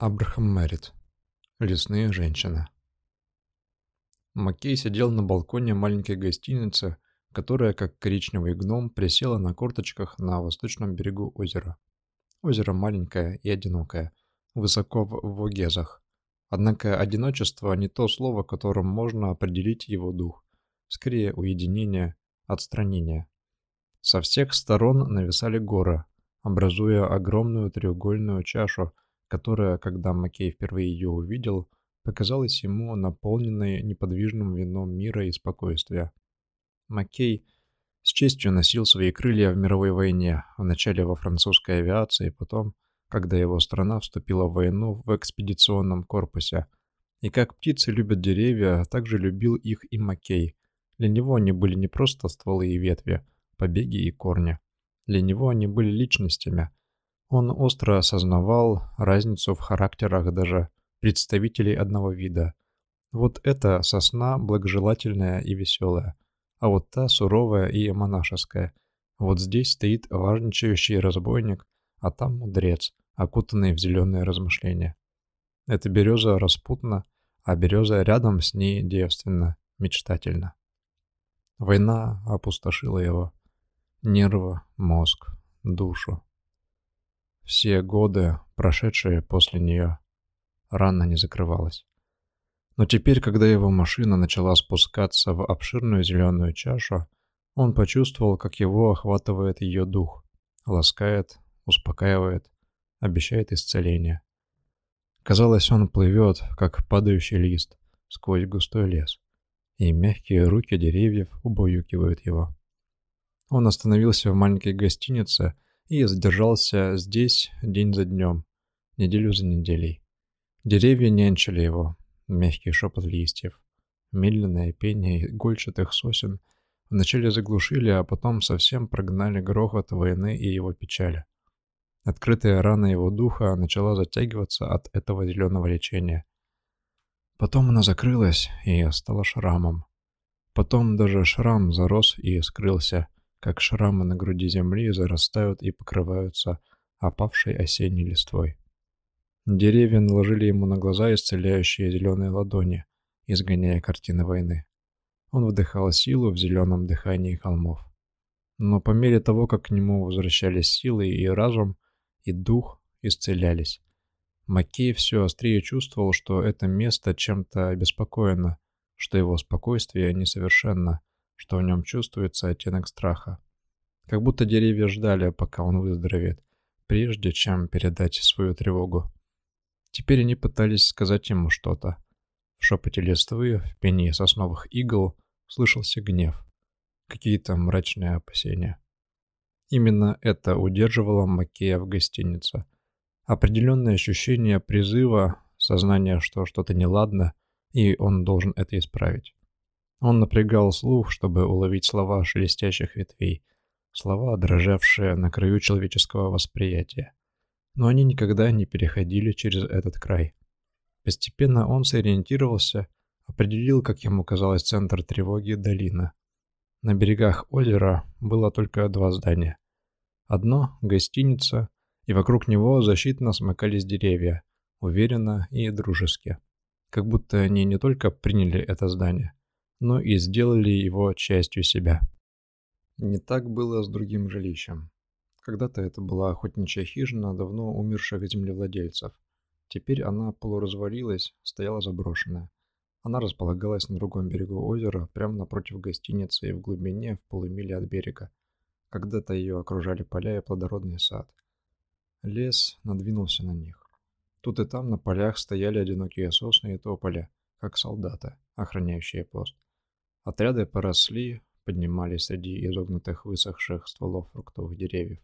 Абрахам Мэрит. Лесные женщины. Маккей сидел на балконе маленькой гостиницы, которая, как коричневый гном, присела на корточках на восточном берегу озера. Озеро маленькое и одинокое, высоко в Вогезах. Однако одиночество не то слово, которым можно определить его дух. Скорее уединение, отстранение. Со всех сторон нависали горы, образуя огромную треугольную чашу – которая, когда Маккей впервые ее увидел, показалась ему наполненной неподвижным вином мира и спокойствия. Маккей с честью носил свои крылья в мировой войне, вначале во французской авиации, потом, когда его страна вступила в войну в экспедиционном корпусе. И как птицы любят деревья, так же любил их и Маккей. Для него они были не просто стволы и ветви, побеги и корни. Для него они были личностями – он остро осознавал разницу в характерах даже представителей одного вида. Вот эта сосна благожелательная и веселая, а вот та суровая и монашеская. Вот здесь стоит важничающий разбойник, а там мудрец, окутанный в зеленые размышления. Эта береза распутна, а береза рядом с ней девственно, мечтательно. Война опустошила его. Нервы, мозг, душу. Все годы, прошедшие после нее, рана не закрывалась. Но теперь, когда его машина начала спускаться в обширную зеленую чашу, он почувствовал, как его охватывает ее дух, ласкает, успокаивает, обещает исцеление. Казалось, он плывет, как падающий лист, сквозь густой лес, и мягкие руки деревьев убаюкивают его. Он остановился в маленькой гостинице, и задержался здесь день за днем, неделю за неделей. Деревья нянчили его, мягкий шепот листьев, медленное пение игольчатых сосен вначале заглушили, а потом совсем прогнали грохот войны и его печали. Открытая рана его духа начала затягиваться от этого зеленого лечения. Потом она закрылась и стала шрамом. Потом даже шрам зарос и скрылся, как шрамы на груди земли зарастают и покрываются опавшей осенней листвой. Деревья наложили ему на глаза исцеляющие зеленые ладони, изгоняя картины войны. Он вдыхал силу в зеленом дыхании холмов. Но по мере того, как к нему возвращались силы и разум, и дух исцелялись, Маккей все острее чувствовал, что это место чем-то обеспокоено, что его спокойствие несовершенно, что в нем чувствуется оттенок страха. Как будто деревья ждали, пока он выздоровеет, прежде чем передать свою тревогу. Теперь они пытались сказать ему что-то. В шепоте листвы, в пении сосновых игл слышался гнев, какие-то мрачные опасения. Именно это удерживало Макея в гостинице. Определенное ощущение призыва, сознание, что что-то неладно, и он должен это исправить. Он напрягал слух, чтобы уловить слова шелестящих ветвей, слова, дрожавшие на краю человеческого восприятия. Но они никогда не переходили через этот край. Постепенно он сориентировался, определил, как ему казалось, центр тревоги долина. На берегах озера было только два здания. Одно — гостиница, и вокруг него защитно смыкались деревья, уверенно и дружески. Как будто они не только приняли это здание, но и сделали его частью себя. Не так было с другим жилищем. Когда-то это была охотничья хижина давно умерших землевладельцев. Теперь она полуразвалилась, стояла заброшенная. Она располагалась на другом берегу озера, прямо напротив гостиницы и в глубине в полумиле от берега. Когда-то ее окружали поля и плодородный сад. Лес надвинулся на них. Тут и там на полях стояли одинокие сосны и тополя, как солдаты, охраняющие пост. Отряды поросли, поднимались среди изогнутых высохших стволов фруктовых деревьев.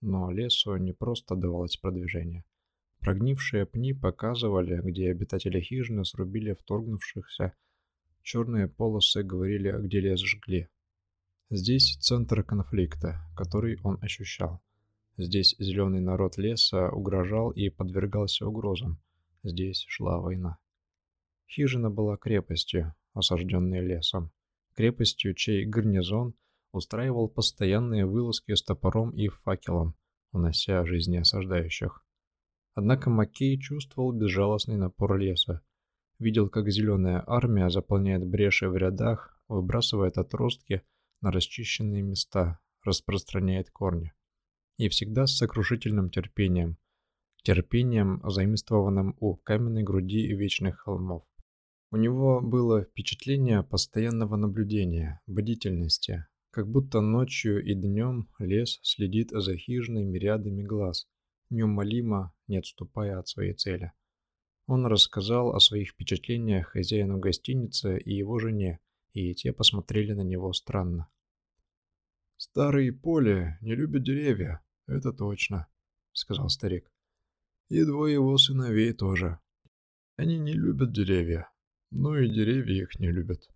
Но лесу не просто давалось продвижение. Прогнившие пни показывали, где обитатели хижины срубили вторгнувшихся. Черные полосы говорили, где лес жгли. Здесь центр конфликта, который он ощущал. Здесь зеленый народ леса угрожал и подвергался угрозам. Здесь шла война. Хижина была крепостью, осажденной лесом, крепостью, чей гарнизон устраивал постоянные вылазки с топором и факелом, унося жизни осаждающих. Однако Маккей чувствовал безжалостный напор леса. Видел, как зеленая армия заполняет бреши в рядах, выбрасывает отростки на расчищенные места, распространяет корни. И всегда с сокрушительным терпением. Терпением, заимствованным у каменной груди вечных холмов. У него было впечатление постоянного наблюдения, бдительности, как будто ночью и днем лес следит за хижиной мириадами глаз, неумолимо не отступая от своей цели. Он рассказал о своих впечатлениях хозяину гостиницы и его жене, и те посмотрели на него странно. «Старые поле не любят деревья, это точно», — сказал старик. «И двое его сыновей тоже. Они не любят деревья, но и деревья их не любят».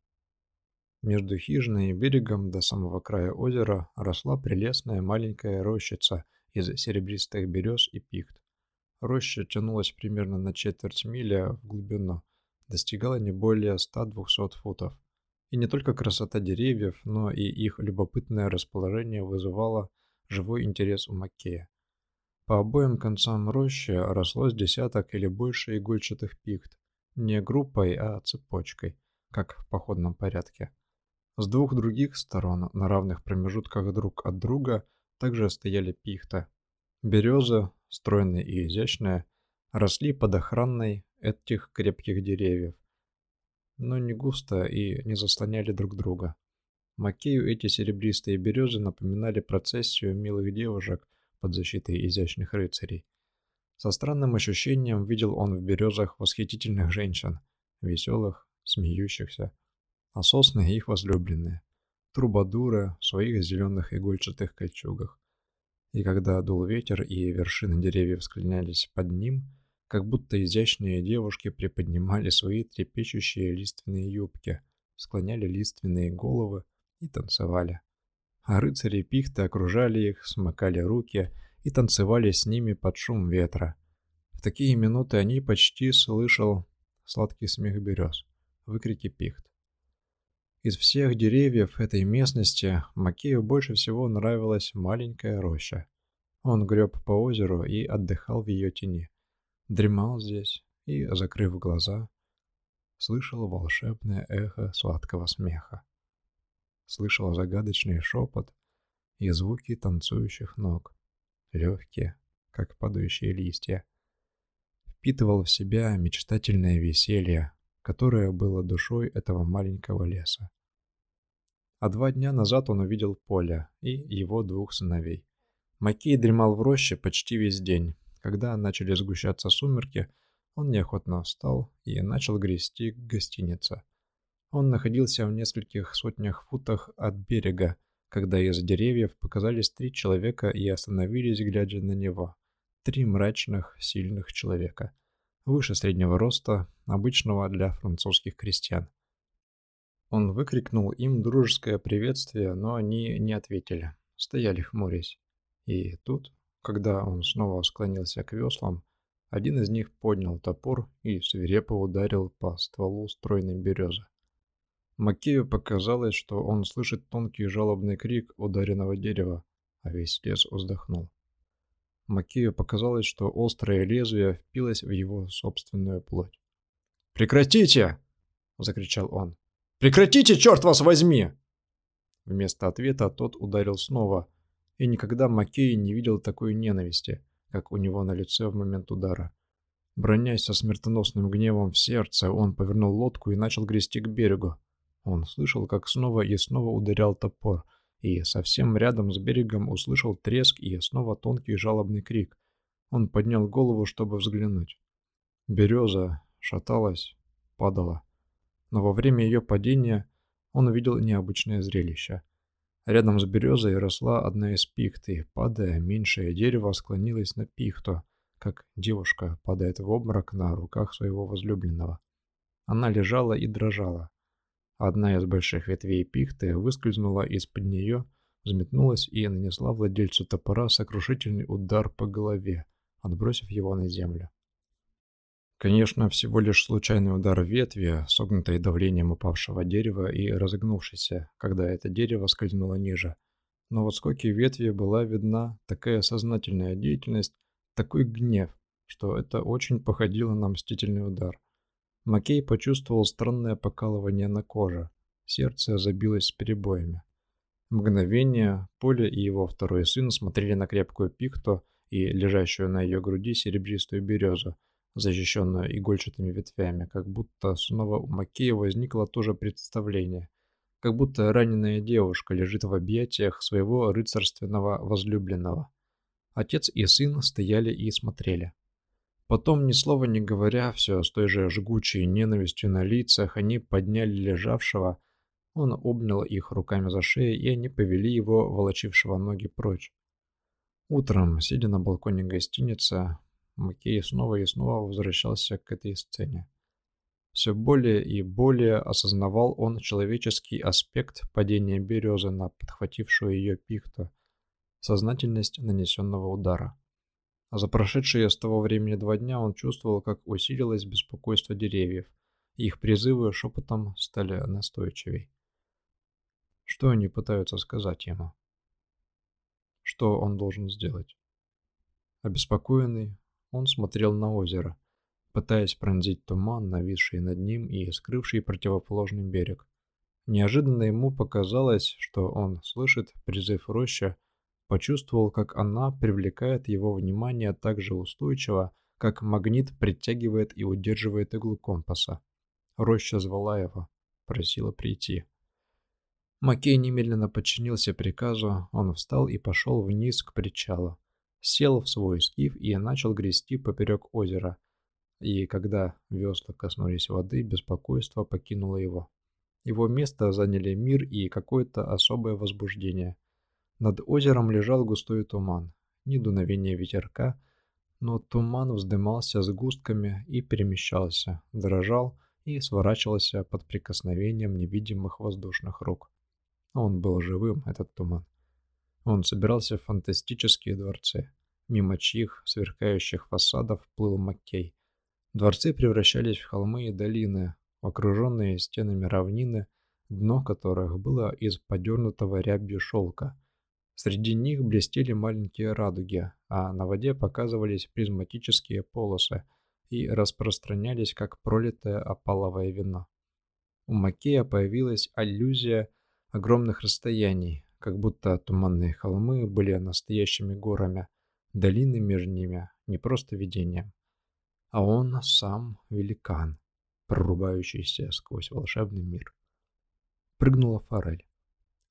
Между хижиной и берегом до самого края озера росла прелестная маленькая рощица из серебристых берез и пихт. Роща тянулась примерно на четверть мили в глубину, достигала не более 100-200 футов. И не только красота деревьев, но и их любопытное расположение вызывало живой интерес у Маккея. По обоим концам рощи росло с десяток или больше игольчатых пихт, не группой, а цепочкой, как в походном порядке. С двух других сторон, на равных промежутках друг от друга, также стояли пихта. Береза, стройная и изящная, росли под охраной этих крепких деревьев, но не густо и не заслоняли друг друга. Макею эти серебристые березы напоминали процессию милых девушек под защитой изящных рыцарей. Со странным ощущением видел он в березах восхитительных женщин, веселых, смеющихся, а сосны их возлюбленные трубадуры в своих зеленых игольчатых кольчугах. И когда дул ветер и вершины деревьев склонялись под ним, как будто изящные девушки приподнимали свои трепещущие лиственные юбки, склоняли лиственные головы и танцевали. А рыцари пихты окружали их, смыкали руки и танцевали с ними под шум ветра. В такие минуты они почти слышал сладкий смех берез, выкрики пихт. Из всех деревьев этой местности Макею больше всего нравилась маленькая роща. Он греб по озеру и отдыхал в ее тени. Дремал здесь и, закрыв глаза, слышал волшебное эхо сладкого смеха. Слышал загадочный шепот и звуки танцующих ног, легкие, как падающие листья. Впитывал в себя мечтательное веселье, которое было душой этого маленького леса. А два дня назад он увидел Поля и его двух сыновей. Макей дремал в роще почти весь день. Когда начали сгущаться сумерки, он неохотно встал и начал грести к гостинице. Он находился в нескольких сотнях футах от берега, когда из деревьев показались три человека и остановились, глядя на него. Три мрачных, сильных человека выше среднего роста, обычного для французских крестьян. Он выкрикнул им дружеское приветствие, но они не ответили, стояли хмурясь. И тут, когда он снова склонился к веслам, один из них поднял топор и свирепо ударил по стволу стройной березы. Макею показалось, что он слышит тонкий жалобный крик ударенного дерева, а весь лес вздохнул. Макею показалось, что острое лезвие впилось в его собственную плоть. «Прекратите!» — закричал он. «Прекратите, черт вас возьми!» Вместо ответа тот ударил снова, и никогда Маккей не видел такой ненависти, как у него на лице в момент удара. Бронясь со смертоносным гневом в сердце, он повернул лодку и начал грести к берегу. Он слышал, как снова и снова ударял топор — и совсем рядом с берегом услышал треск и снова тонкий жалобный крик. Он поднял голову, чтобы взглянуть. Береза шаталась, падала. Но во время ее падения он увидел необычное зрелище. Рядом с березой росла одна из пихт, и, падая, меньшее дерево склонилось на пихту, как девушка падает в обморок на руках своего возлюбленного. Она лежала и дрожала. Одна из больших ветвей пихты выскользнула из-под нее, взметнулась и нанесла владельцу топора сокрушительный удар по голове, отбросив его на землю. Конечно, всего лишь случайный удар ветви, согнутой давлением упавшего дерева и разогнувшейся, когда это дерево скользнуло ниже. Но в отскоке ветви была видна такая сознательная деятельность, такой гнев, что это очень походило на мстительный удар. Маккей почувствовал странное покалывание на коже. Сердце забилось с перебоями. Мгновение Поля и его второй сын смотрели на крепкую пихту и лежащую на ее груди серебристую березу, защищенную игольчатыми ветвями, как будто снова у Макея возникло то же представление, как будто раненая девушка лежит в объятиях своего рыцарственного возлюбленного. Отец и сын стояли и смотрели. Потом, ни слова не говоря, все с той же жгучей ненавистью на лицах, они подняли лежавшего, он обнял их руками за шею, и они повели его, волочившего ноги, прочь. Утром, сидя на балконе гостиницы, Маккей снова и снова возвращался к этой сцене. Все более и более осознавал он человеческий аспект падения березы на подхватившую ее пихту, сознательность нанесенного удара. А за прошедшие с того времени два дня он чувствовал, как усилилось беспокойство деревьев, их призывы шепотом стали настойчивей. Что они пытаются сказать ему? Что он должен сделать? Обеспокоенный, он смотрел на озеро, пытаясь пронзить туман, нависший над ним и скрывший противоположный берег. Неожиданно ему показалось, что он слышит призыв роща, почувствовал, как она привлекает его внимание так же устойчиво, как магнит притягивает и удерживает иглу компаса. Роща звала его, просила прийти. Маккей немедленно подчинился приказу, он встал и пошел вниз к причалу. Сел в свой скиф и начал грести поперек озера. И когда весла коснулись воды, беспокойство покинуло его. Его место заняли мир и какое-то особое возбуждение. Над озером лежал густой туман, ни дуновения ветерка, но туман вздымался сгустками и перемещался, дрожал и сворачивался под прикосновением невидимых воздушных рук. Он был живым, этот туман. Он собирался в фантастические дворцы, мимо чьих сверкающих фасадов плыл Маккей. Дворцы превращались в холмы и долины, окруженные стенами равнины, дно которых было из подернутого рябью шелка. Среди них блестели маленькие радуги, а на воде показывались призматические полосы и распространялись, как пролитое опаловое вино. У Макея появилась аллюзия огромных расстояний, как будто туманные холмы были настоящими горами, долины между ними не просто видением. А он сам великан, прорубающийся сквозь волшебный мир. Прыгнула форель,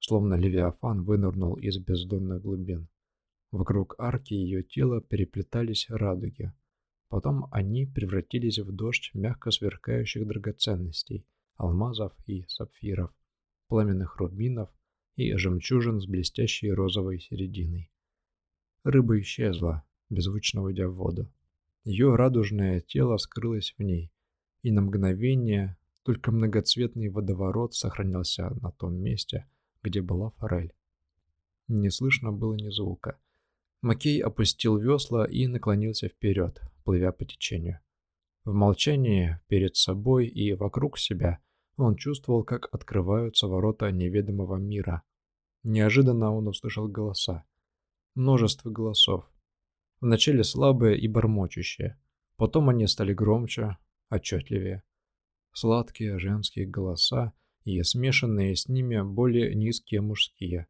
словно левиафан вынырнул из бездонных глубин. Вокруг арки ее тела переплетались радуги. Потом они превратились в дождь мягко сверкающих драгоценностей, алмазов и сапфиров, пламенных рубинов и жемчужин с блестящей розовой серединой. Рыба исчезла, беззвучно уйдя в воду. Ее радужное тело скрылось в ней, и на мгновение только многоцветный водоворот сохранялся на том месте, где была форель. Не слышно было ни звука. Макей опустил весла и наклонился вперед, плывя по течению. В молчании перед собой и вокруг себя – он чувствовал, как открываются ворота неведомого мира. Неожиданно он услышал голоса. Множество голосов. Вначале слабые и бормочущие. Потом они стали громче, отчетливее. Сладкие женские голоса и смешанные с ними более низкие мужские.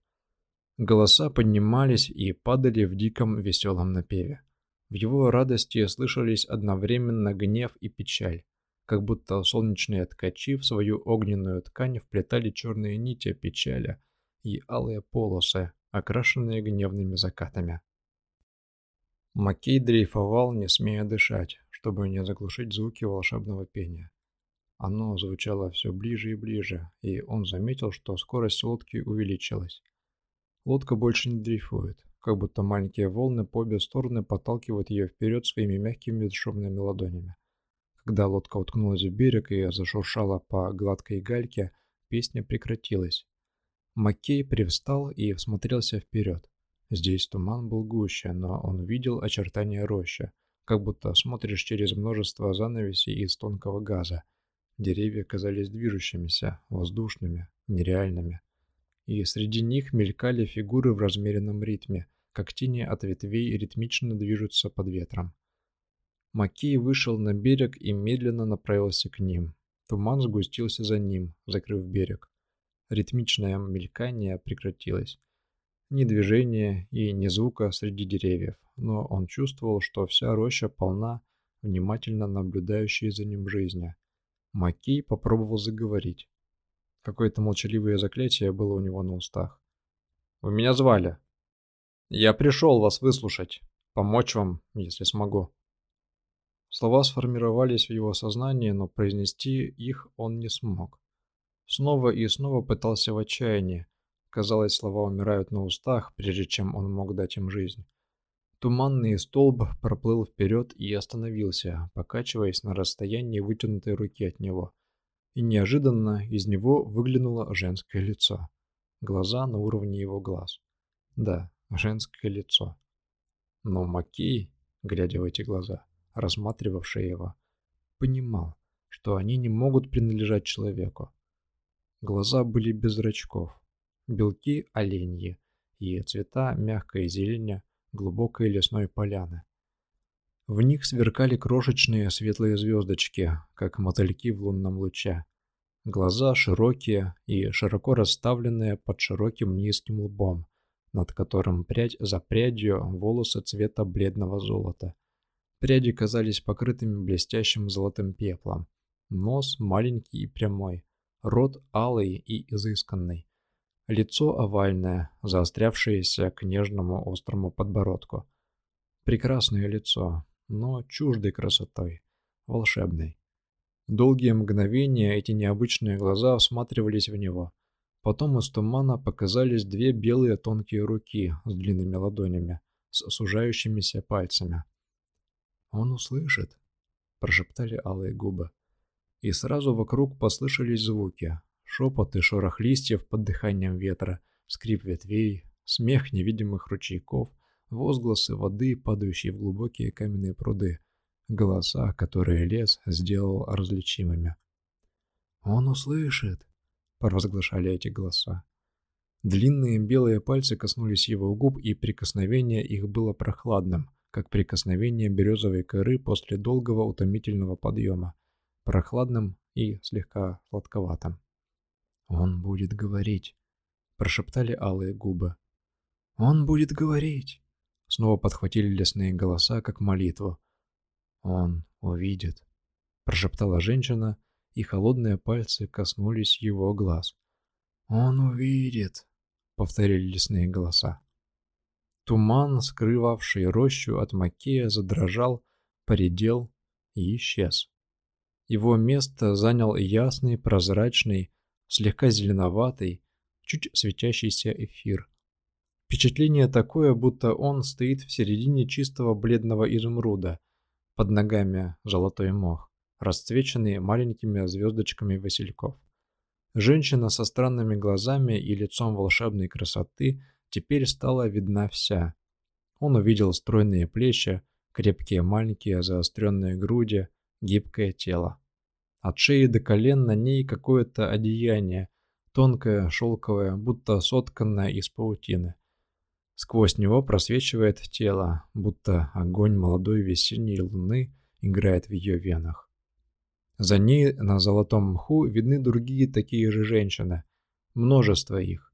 Голоса поднимались и падали в диком веселом напеве. В его радости слышались одновременно гнев и печаль как будто солнечные ткачи в свою огненную ткань вплетали черные нити печали и алые полосы, окрашенные гневными закатами. Маккей дрейфовал, не смея дышать, чтобы не заглушить звуки волшебного пения. Оно звучало все ближе и ближе, и он заметил, что скорость лодки увеличилась. Лодка больше не дрейфует, как будто маленькие волны по обе стороны подталкивают ее вперед своими мягкими бесшумными ладонями. Когда лодка уткнулась в берег и зашуршала по гладкой гальке, песня прекратилась. Маккей привстал и всмотрелся вперед. Здесь туман был гуще, но он видел очертания рощи, как будто смотришь через множество занавесей из тонкого газа. Деревья казались движущимися, воздушными, нереальными. И среди них мелькали фигуры в размеренном ритме, как тени от ветвей ритмично движутся под ветром. Маккей вышел на берег и медленно направился к ним. Туман сгустился за ним, закрыв берег. Ритмичное мелькание прекратилось. Ни движения и ни звука среди деревьев, но он чувствовал, что вся роща полна внимательно наблюдающей за ним жизни. Маккей попробовал заговорить. Какое-то молчаливое заклятие было у него на устах. «Вы меня звали?» «Я пришел вас выслушать, помочь вам, если смогу». Слова сформировались в его сознании, но произнести их он не смог. Снова и снова пытался в отчаянии. Казалось, слова умирают на устах, прежде чем он мог дать им жизнь. Туманный столб проплыл вперед и остановился, покачиваясь на расстоянии вытянутой руки от него. И неожиданно из него выглянуло женское лицо. Глаза на уровне его глаз. Да, женское лицо. Но Маккей, глядя в эти глаза, рассматривавший его, понимал, что они не могут принадлежать человеку. Глаза были без зрачков, белки оленьи и цвета мягкой зелени глубокой лесной поляны. В них сверкали крошечные светлые звездочки, как мотыльки в лунном луче. Глаза широкие и широко расставленные под широким низким лбом, над которым прядь за прядью волосы цвета бледного золота. Пряди казались покрытыми блестящим золотым пеплом. Нос маленький и прямой, рот алый и изысканный. Лицо овальное, заострявшееся к нежному острому подбородку. Прекрасное лицо, но чуждой красотой, волшебной. Долгие мгновения эти необычные глаза всматривались в него. Потом из тумана показались две белые тонкие руки с длинными ладонями, с сужающимися пальцами. «Он услышит», — прошептали алые губы. И сразу вокруг послышались звуки, Шепот и шорох листьев под дыханием ветра, скрип ветвей, смех невидимых ручейков, возгласы воды, падающие в глубокие каменные пруды, голоса, которые лес сделал различимыми. «Он услышит!» — провозглашали эти голоса. Длинные белые пальцы коснулись его губ, и прикосновение их было прохладным, как прикосновение березовой коры после долгого утомительного подъема, прохладным и слегка сладковатым. «Он будет говорить», — прошептали алые губы. «Он будет говорить», — снова подхватили лесные голоса, как молитву. «Он увидит», — прошептала женщина, и холодные пальцы коснулись его глаз. «Он увидит», — повторили лесные голоса. Туман, скрывавший рощу от Макея, задрожал, поредел и исчез. Его место занял ясный, прозрачный, слегка зеленоватый, чуть светящийся эфир. Впечатление такое, будто он стоит в середине чистого бледного изумруда, под ногами золотой мох, расцвеченный маленькими звездочками васильков. Женщина со странными глазами и лицом волшебной красоты теперь стала видна вся. Он увидел стройные плечи, крепкие маленькие заостренные груди, гибкое тело. От шеи до колен на ней какое-то одеяние, тонкое, шелковое, будто сотканное из паутины. Сквозь него просвечивает тело, будто огонь молодой весенней луны играет в ее венах. За ней на золотом мху видны другие такие же женщины, множество их.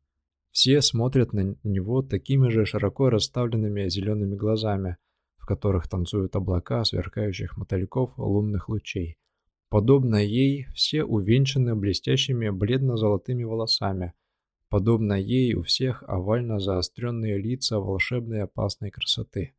Все смотрят на него такими же широко расставленными зелеными глазами, в которых танцуют облака сверкающих мотыльков лунных лучей. Подобно ей, все увенчаны блестящими бледно-золотыми волосами. Подобно ей, у всех овально заостренные лица волшебной опасной красоты.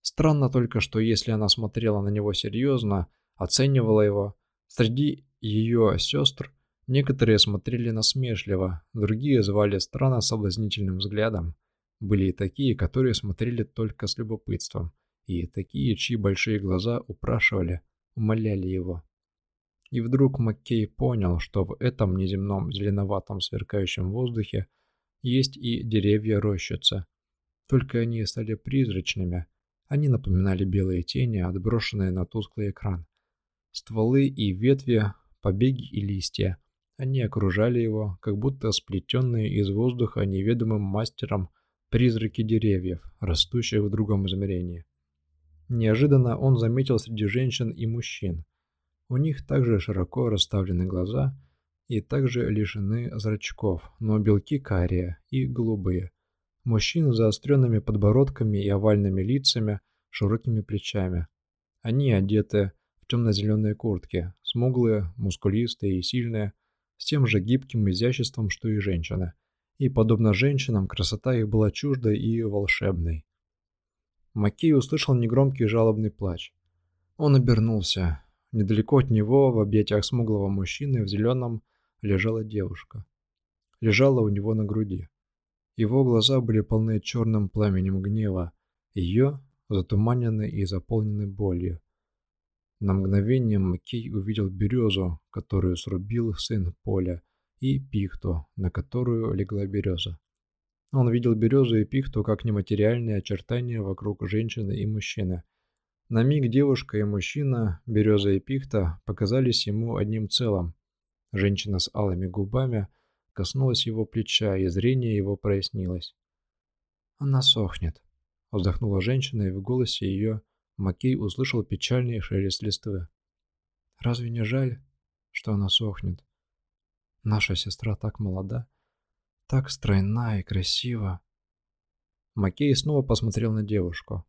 Странно только, что если она смотрела на него серьезно, оценивала его, среди ее сестр некоторые смотрели насмешливо, другие звали странно соблазнительным взглядом. Были и такие, которые смотрели только с любопытством, и такие, чьи большие глаза упрашивали, умоляли его. И вдруг Маккей понял, что в этом неземном зеленоватом сверкающем воздухе есть и деревья рощицы. Только они стали призрачными. Они напоминали белые тени, отброшенные на тусклый экран. Стволы и ветви, побеги и листья. Они окружали его, как будто сплетенные из воздуха неведомым мастером призраки деревьев, растущих в другом измерении. Неожиданно он заметил среди женщин и мужчин. У них также широко расставлены глаза и также лишены зрачков, но белки карие и голубые. Мужчин с заостренными подбородками и овальными лицами, широкими плечами. Они одеты в темно-зеленые куртки, смуглые, мускулистые и сильные, с тем же гибким изяществом, что и женщины. И, подобно женщинам, красота их была чуждой и волшебной. Маккей услышал негромкий жалобный плач. Он обернулся. Недалеко от него, в объятиях смуглого мужчины в зеленом, лежала девушка. Лежала у него на груди. Его глаза были полны черным пламенем гнева, ее затуманены и заполнены болью. На мгновение Маккей увидел березу, которую срубил сын Поля, и пихту, на которую легла береза. Он видел березу и пихту как нематериальные очертания вокруг женщины и мужчины. На миг девушка и мужчина, береза и пихта, показались ему одним целым. Женщина с алыми губами коснулась его плеча, и зрение его прояснилось. «Она сохнет», — вздохнула женщина, и в голосе ее Макей услышал печальный шелест листвы. «Разве не жаль, что она сохнет? Наша сестра так молода, так стройна и красива». Макей снова посмотрел на девушку.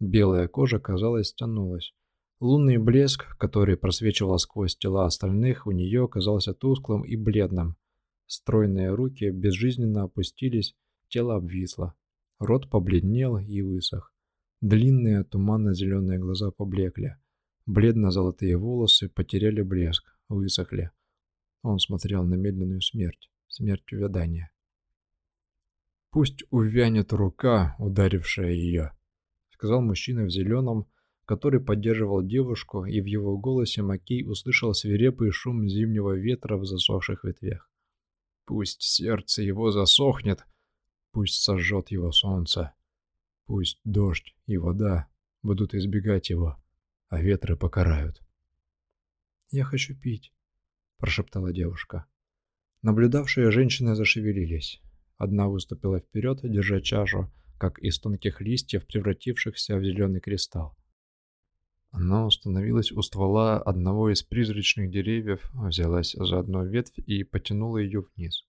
Белая кожа, казалось, тянулась. Лунный блеск, который просвечивал сквозь тела остальных, у нее казался тусклым и бледным. Стройные руки безжизненно опустились, тело обвисло. Рот побледнел и высох. Длинные туманно-зеленые глаза поблекли. Бледно-золотые волосы потеряли блеск, высохли. Он смотрел на медленную смерть, смерть увядания. «Пусть увянет рука, ударившая ее», — сказал мужчина в зеленом, который поддерживал девушку, и в его голосе Макей услышал свирепый шум зимнего ветра в засохших ветвях. «Пусть сердце его засохнет, пусть сожжет его солнце». Пусть дождь и вода будут избегать его, а ветры покарают. «Я хочу пить», – прошептала девушка. Наблюдавшие женщины зашевелились. Одна выступила вперед, держа чашу, как из тонких листьев, превратившихся в зеленый кристалл. Она установилась у ствола одного из призрачных деревьев, взялась за одну ветвь и потянула ее вниз.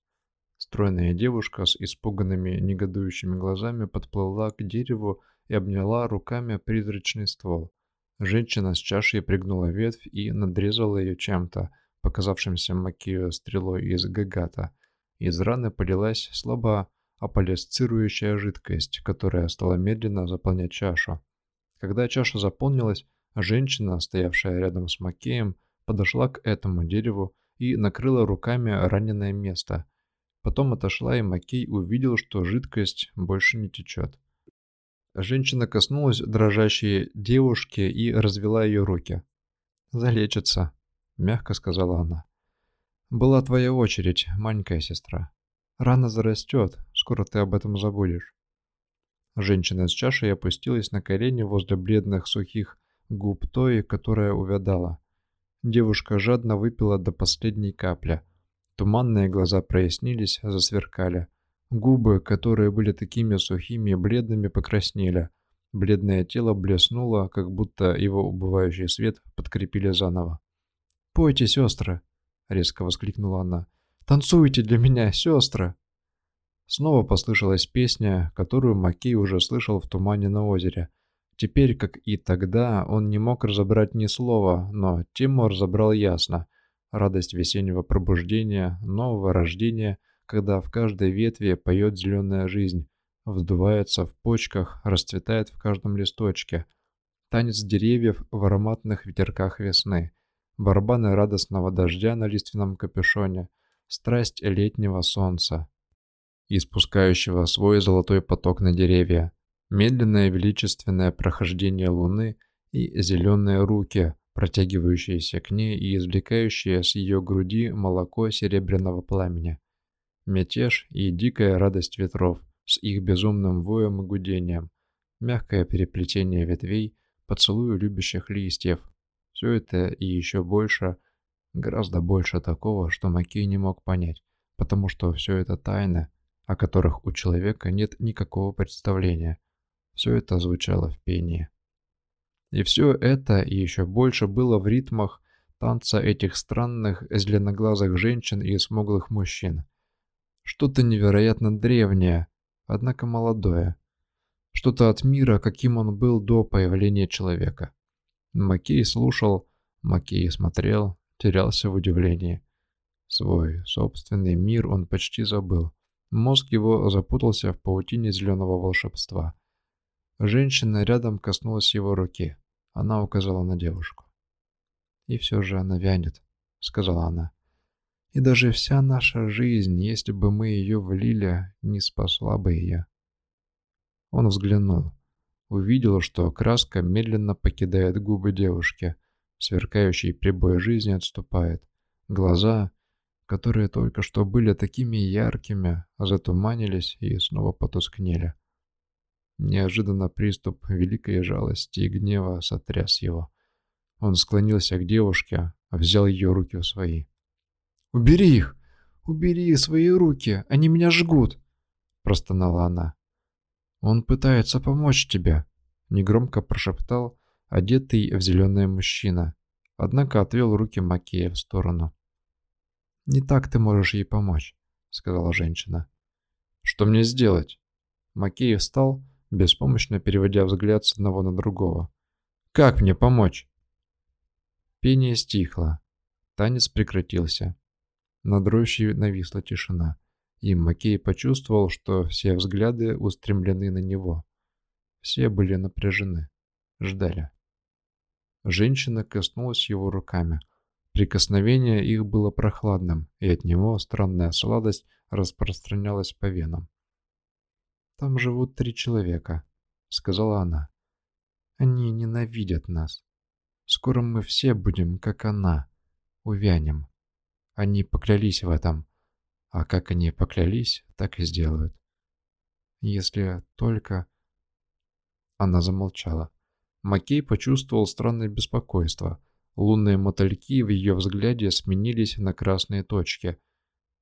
Стройная девушка с испуганными, негодующими глазами подплыла к дереву и обняла руками призрачный ствол. Женщина с чашей пригнула ветвь и надрезала ее чем-то, показавшимся Макию стрелой из гагата. Из раны полилась слабо аполисцирующая жидкость, которая стала медленно заполнять чашу. Когда чаша заполнилась, женщина, стоявшая рядом с Макеем, подошла к этому дереву и накрыла руками раненое место – Потом отошла, и Макей увидел, что жидкость больше не течет. Женщина коснулась дрожащей девушки и развела ее руки. «Залечится», — мягко сказала она. «Была твоя очередь, маленькая сестра. Рана зарастет, скоро ты об этом забудешь». Женщина с чашей опустилась на колени возле бледных сухих губ той, которая увядала. Девушка жадно выпила до последней капли — Туманные глаза прояснились, засверкали. Губы, которые были такими сухими и бледными, покраснели. Бледное тело блеснуло, как будто его убывающий свет подкрепили заново. «Пойте, сестры!» — резко воскликнула она. «Танцуйте для меня, сестры!» Снова послышалась песня, которую Макей уже слышал в тумане на озере. Теперь, как и тогда, он не мог разобрать ни слова, но Тимур разобрал ясно — радость весеннего пробуждения, нового рождения, когда в каждой ветви поет зеленая жизнь, вздувается в почках, расцветает в каждом листочке. Танец деревьев в ароматных ветерках весны, барабаны радостного дождя на лиственном капюшоне, страсть летнего солнца, испускающего свой золотой поток на деревья, медленное величественное прохождение луны и зеленые руки, протягивающиеся к ней и извлекающие с ее груди молоко серебряного пламени. Мятеж и дикая радость ветров с их безумным воем и гудением, мягкое переплетение ветвей, поцелую любящих листьев. Все это и еще больше, гораздо больше такого, что Макей не мог понять, потому что все это тайны, о которых у человека нет никакого представления. Все это звучало в пении. И все это и еще больше было в ритмах танца этих странных зеленоглазых женщин и смуглых мужчин. Что-то невероятно древнее, однако молодое. Что-то от мира, каким он был до появления человека. Макей слушал, Макей смотрел, терялся в удивлении. Свой собственный мир он почти забыл. Мозг его запутался в паутине зеленого волшебства. Женщина рядом коснулась его руки. Она указала на девушку. «И все же она вянет», — сказала она. «И даже вся наша жизнь, если бы мы ее влили, не спасла бы ее». Он взглянул. Увидел, что краска медленно покидает губы девушки. Сверкающий прибой жизни отступает. Глаза, которые только что были такими яркими, затуманились и снова потускнели. Неожиданно приступ великой жалости и гнева сотряс его. Он склонился к девушке, взял ее руки в свои. «Убери их! Убери свои руки! Они меня жгут!» Простонала она. «Он пытается помочь тебе», — негромко прошептал одетый в зеленое мужчина, однако отвел руки Макея в сторону. «Не так ты можешь ей помочь», — сказала женщина. «Что мне сделать?» Макей встал, беспомощно переводя взгляд с одного на другого. «Как мне помочь?» Пение стихло. Танец прекратился. Над рощей нависла тишина и Макей почувствовал, что все взгляды устремлены на него. Все были напряжены, ждали. Женщина коснулась его руками. Прикосновение их было прохладным, и от него странная сладость распространялась по венам. «Там живут три человека», — сказала она. «Они ненавидят нас. Скоро мы все будем, как она, увянем. Они поклялись в этом, а как они поклялись, так и сделают. Если только... Она замолчала. Макей почувствовал странное беспокойство. Лунные мотыльки в ее взгляде сменились на красные точки.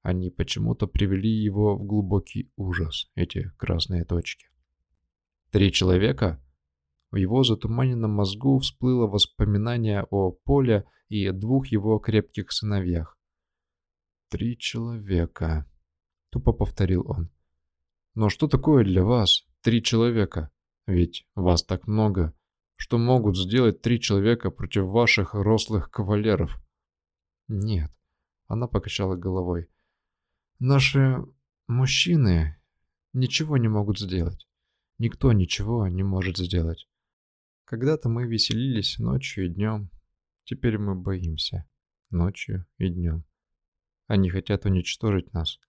Они почему-то привели его в глубокий ужас, эти красные точки. Три человека? В его затуманенном мозгу всплыло воспоминание о Поле и двух его крепких сыновьях. «Три человека», — тупо повторил он. «Но что такое для вас три человека? Ведь вас так много. Что могут сделать три человека против ваших рослых кавалеров?» «Нет», — она покачала головой. «Наши мужчины ничего не могут сделать. Никто ничего не может сделать. Когда-то мы веселились ночью и днем. Теперь мы боимся ночью и днем. Они хотят уничтожить нас.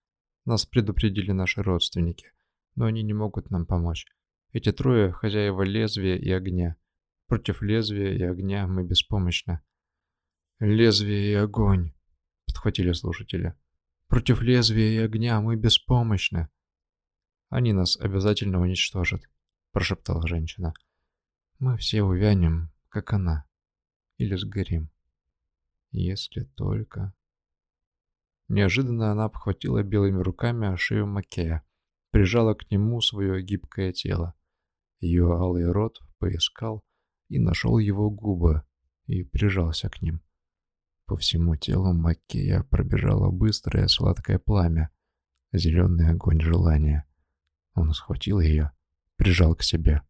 Нас предупредили наши родственники, но они не могут нам помочь. Эти трое – хозяева лезвия и огня. Против лезвия и огня мы беспомощны. «Лезвие и огонь», – подхватили слушатели. «Против лезвия и огня мы беспомощны». «Они нас обязательно уничтожат», – прошептала женщина. «Мы все увянем, как она, или сгорим. Если только...» Неожиданно она обхватила белыми руками шею Макея, прижала к нему свое гибкое тело. Ее алый рот поискал и нашел его губы и прижался к ним. По всему телу Макея пробежало быстрое сладкое пламя, зеленый огонь желания. Он схватил ее, прижал к себе.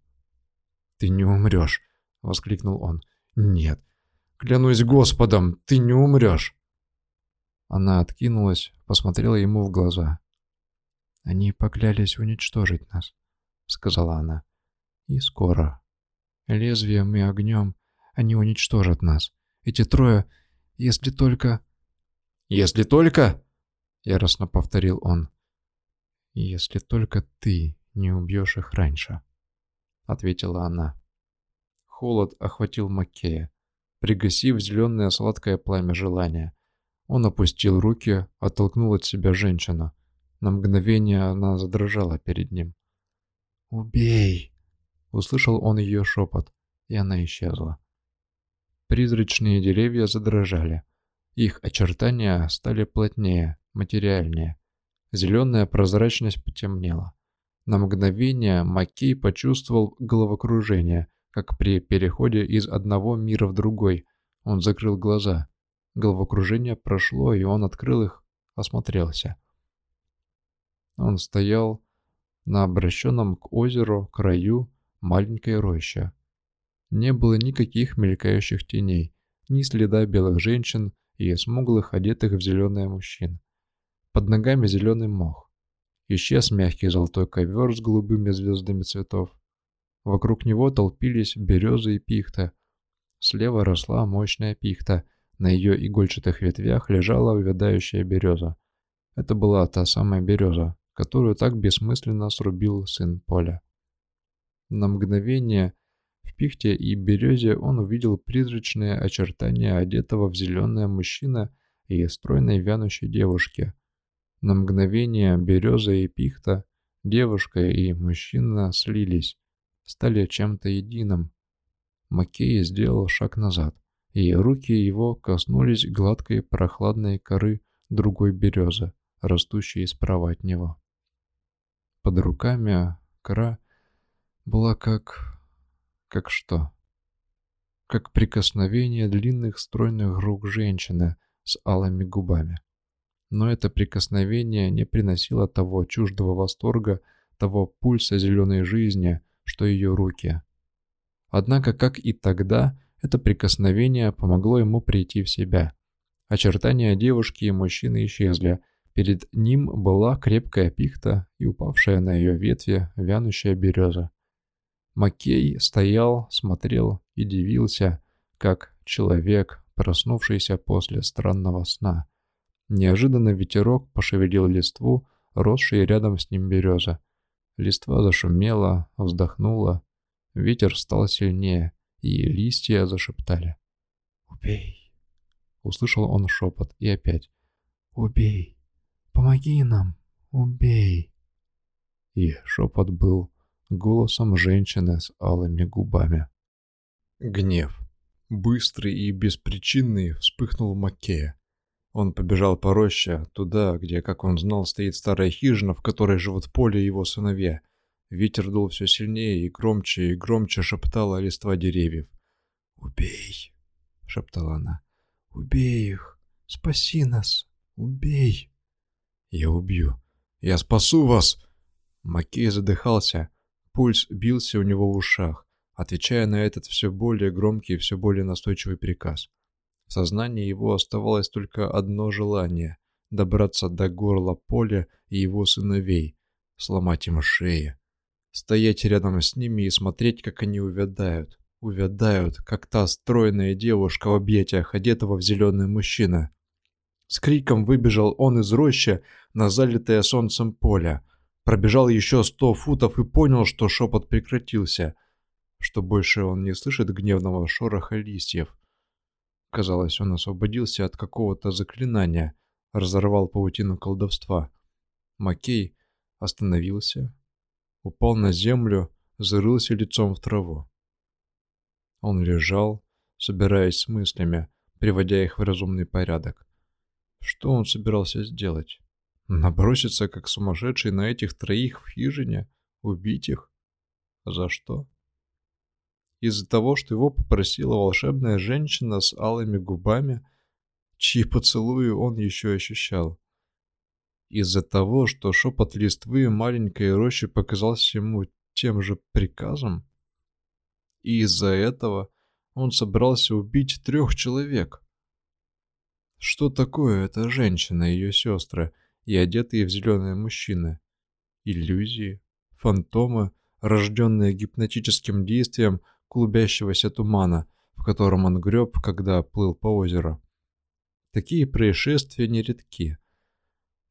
«Ты не умрешь!» — воскликнул он. «Нет, клянусь Господом, ты не умрешь!» Она откинулась, посмотрела ему в глаза. «Они поклялись уничтожить нас», — сказала она. «И скоро. Лезвием и огнем они уничтожат нас. Эти трое, если только...» «Если только...» — яростно повторил он. «Если только ты не убьешь их раньше», — ответила она. Холод охватил Маккея, пригасив зеленое сладкое пламя желания. Он опустил руки, оттолкнул от себя женщину. На мгновение она задрожала перед ним. «Убей!» — услышал он ее шепот, и она исчезла. Призрачные деревья задрожали. Их очертания стали плотнее, материальнее. Зеленая прозрачность потемнела. На мгновение Маккей почувствовал головокружение, как при переходе из одного мира в другой. Он закрыл глаза. Головокружение прошло, и он открыл их, осмотрелся. Он стоял на обращенном к озеру краю маленькой рощи. Не было никаких мелькающих теней, ни следа белых женщин и смуглых, одетых в зеленое мужчин. Под ногами зеленый мох. Исчез мягкий золотой ковер с голубыми звездами цветов. Вокруг него толпились березы и пихта. Слева росла мощная пихта, на ее игольчатых ветвях лежала увядающая береза. Это была та самая береза, которую так бессмысленно срубил сын Поля. На мгновение в пихте и березе он увидел призрачные очертания одетого в зеленое мужчина и стройной вянущей девушки. На мгновение береза и пихта, девушка и мужчина слились, стали чем-то единым. Маккей сделал шаг назад, и руки его коснулись гладкой прохладной коры другой березы, растущей справа от него. Под руками кора была как как что? Как прикосновение длинных стройных рук женщины с алыми губами. Но это прикосновение не приносило того чуждого восторга, того пульса зеленой жизни, что ее руки. Однако, как и тогда, это прикосновение помогло ему прийти в себя. Очертания девушки и мужчины исчезли. Перед ним была крепкая пихта и упавшая на ее ветви вянущая береза. Маккей стоял, смотрел и дивился, как человек, проснувшийся после странного сна. Неожиданно ветерок пошевелил листву, росшей рядом с ним береза. Листва зашумела, вздохнула. Ветер стал сильнее, и листья зашептали. «Убей!» Услышал он шепот и опять. «Убей! Помоги нам! Убей!» И шепот был голосом женщины с алыми губами. Гнев, быстрый и беспричинный, вспыхнул в Маккея. Он побежал по роще, туда, где, как он знал, стоит старая хижина, в которой живут поле его сыновья. Ветер дул все сильнее и громче, и громче шептала листва деревьев. «Убей!» — шептала она. «Убей их! Спаси нас! Убей!» «Я убью! Я спасу вас!» Маккей задыхался. Пульс бился у него в ушах, отвечая на этот все более громкий и все более настойчивый приказ. В сознании его оставалось только одно желание — добраться до горла поля и его сыновей, сломать им шеи, стоять рядом с ними и смотреть, как они увядают, увядают, как та стройная девушка в объятиях одетого в зеленый мужчина. С криком выбежал он из рощи на залитое солнцем поле — Пробежал еще сто футов и понял, что шепот прекратился, что больше он не слышит гневного шороха листьев. Казалось, он освободился от какого-то заклинания, разорвал паутину колдовства. Макей остановился, упал на землю, зарылся лицом в траву. Он лежал, собираясь с мыслями, приводя их в разумный порядок. Что он собирался сделать? Наброситься как сумасшедший на этих троих в хижине, убить их. За что? Из-за того, что его попросила волшебная женщина с алыми губами, чьи поцелуи он еще ощущал. Из-за того, что шепот листвы маленькой рощи показался ему тем же приказом. И из-за этого он собрался убить трех человек. Что такое эта женщина и ее сестры? И одетые в зеленые мужчины. Иллюзии, фантомы, рожденные гипнотическим действием клубящегося тумана, в котором он греб, когда плыл по озеру. Такие происшествия нередки.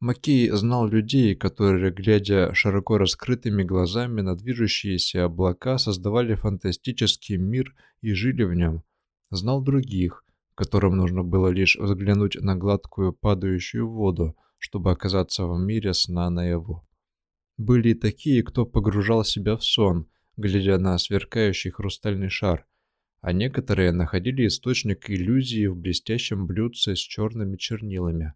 Маккей знал людей, которые, глядя широко раскрытыми глазами на движущиеся облака, создавали фантастический мир и жили в нем. Знал других, которым нужно было лишь взглянуть на гладкую падающую воду, чтобы оказаться в мире сна наяву. Были и такие, кто погружал себя в сон, глядя на сверкающий хрустальный шар, а некоторые находили источник иллюзии в блестящем блюдце с черными чернилами.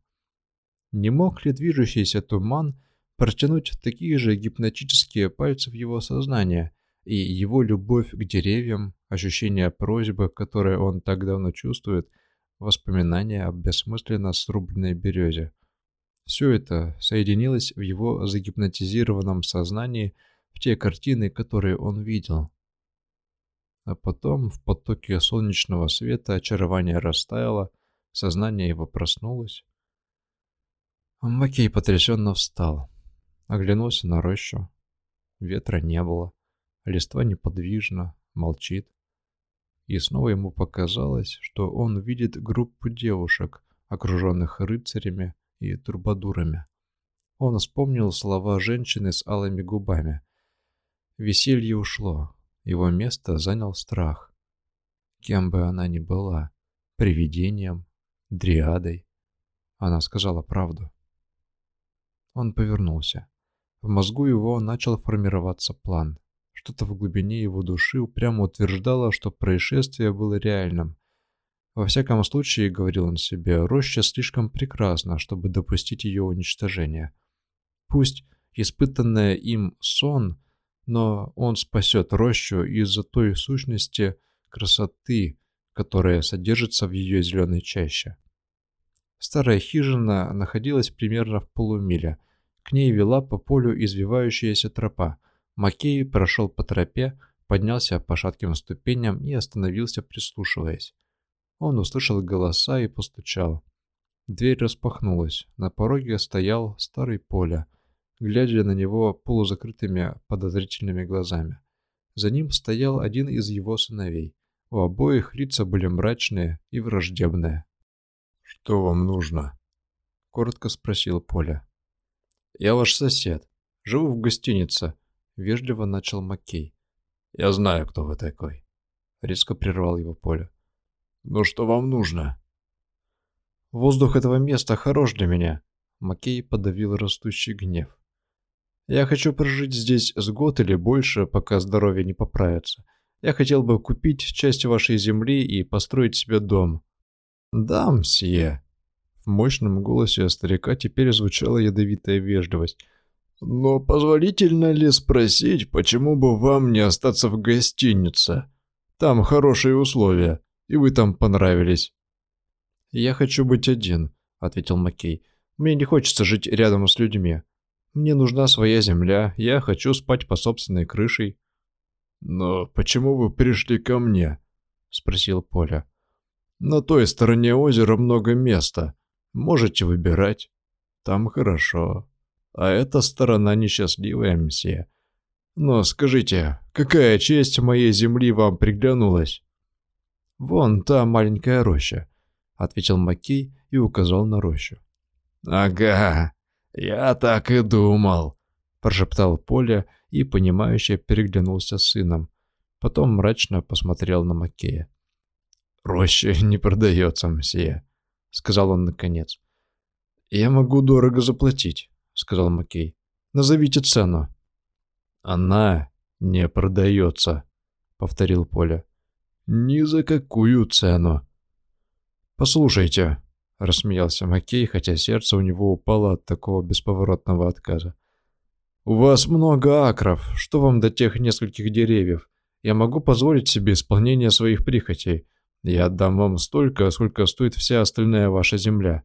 Не мог ли движущийся туман протянуть такие же гипнотические пальцы в его сознание, и его любовь к деревьям, ощущение просьбы, которое он так давно чувствует, воспоминания об бессмысленно срубленной березе. Все это соединилось в его загипнотизированном сознании в те картины, которые он видел. А потом в потоке солнечного света очарование растаяло, сознание его проснулось. Макей потрясенно встал, оглянулся на рощу. Ветра не было, листва неподвижна, молчит. И снова ему показалось, что он видит группу девушек, окруженных рыцарями и трубадурами. Он вспомнил слова женщины с алыми губами. Веселье ушло, его место занял страх. Кем бы она ни была, привидением, дриадой, она сказала правду. Он повернулся. В мозгу его начал формироваться план. Что-то в глубине его души упрямо утверждало, что происшествие было реальным. Во всяком случае, говорил он себе, роща слишком прекрасна, чтобы допустить ее уничтожения. Пусть испытанная им сон, но он спасет рощу из-за той сущности красоты, которая содержится в ее зеленой чаще. Старая хижина находилась примерно в полумиле. К ней вела по полю извивающаяся тропа. Макей прошел по тропе, поднялся по шатким ступеням и остановился, прислушиваясь. Он услышал голоса и постучал. Дверь распахнулась. На пороге стоял старый Поля, глядя на него полузакрытыми подозрительными глазами. За ним стоял один из его сыновей. У обоих лица были мрачные и враждебные. «Что вам нужно?» — коротко спросил Поля. «Я ваш сосед. Живу в гостинице», — вежливо начал Маккей. «Я знаю, кто вы такой», — резко прервал его Поля. «Ну что вам нужно?» «Воздух этого места хорош для меня», — Маккей подавил растущий гнев. «Я хочу прожить здесь с год или больше, пока здоровье не поправится. Я хотел бы купить часть вашей земли и построить себе дом». «Да, мсье». В мощном голосе старика теперь звучала ядовитая вежливость. «Но позволительно ли спросить, почему бы вам не остаться в гостинице? Там хорошие условия» и вы там понравились». «Я хочу быть один», — ответил Маккей. «Мне не хочется жить рядом с людьми. Мне нужна своя земля, я хочу спать по собственной крышей». «Но почему вы пришли ко мне?» — спросил Поля. «На той стороне озера много места. Можете выбирать. Там хорошо. А эта сторона несчастливая, мсье. Но скажите, какая часть моей земли вам приглянулась?» «Вон та маленькая роща», — ответил Маккей и указал на рощу. «Ага, я так и думал», — прошептал Поля и, понимающе переглянулся с сыном. Потом мрачно посмотрел на Маккея. «Роща не продается, мсье», — сказал он наконец. «Я могу дорого заплатить», — сказал Маккей. «Назовите цену». «Она не продается», — повторил Поля. Ни за какую цену. «Послушайте», — рассмеялся Маккей, хотя сердце у него упало от такого бесповоротного отказа. «У вас много акров. Что вам до тех нескольких деревьев? Я могу позволить себе исполнение своих прихотей. Я отдам вам столько, сколько стоит вся остальная ваша земля».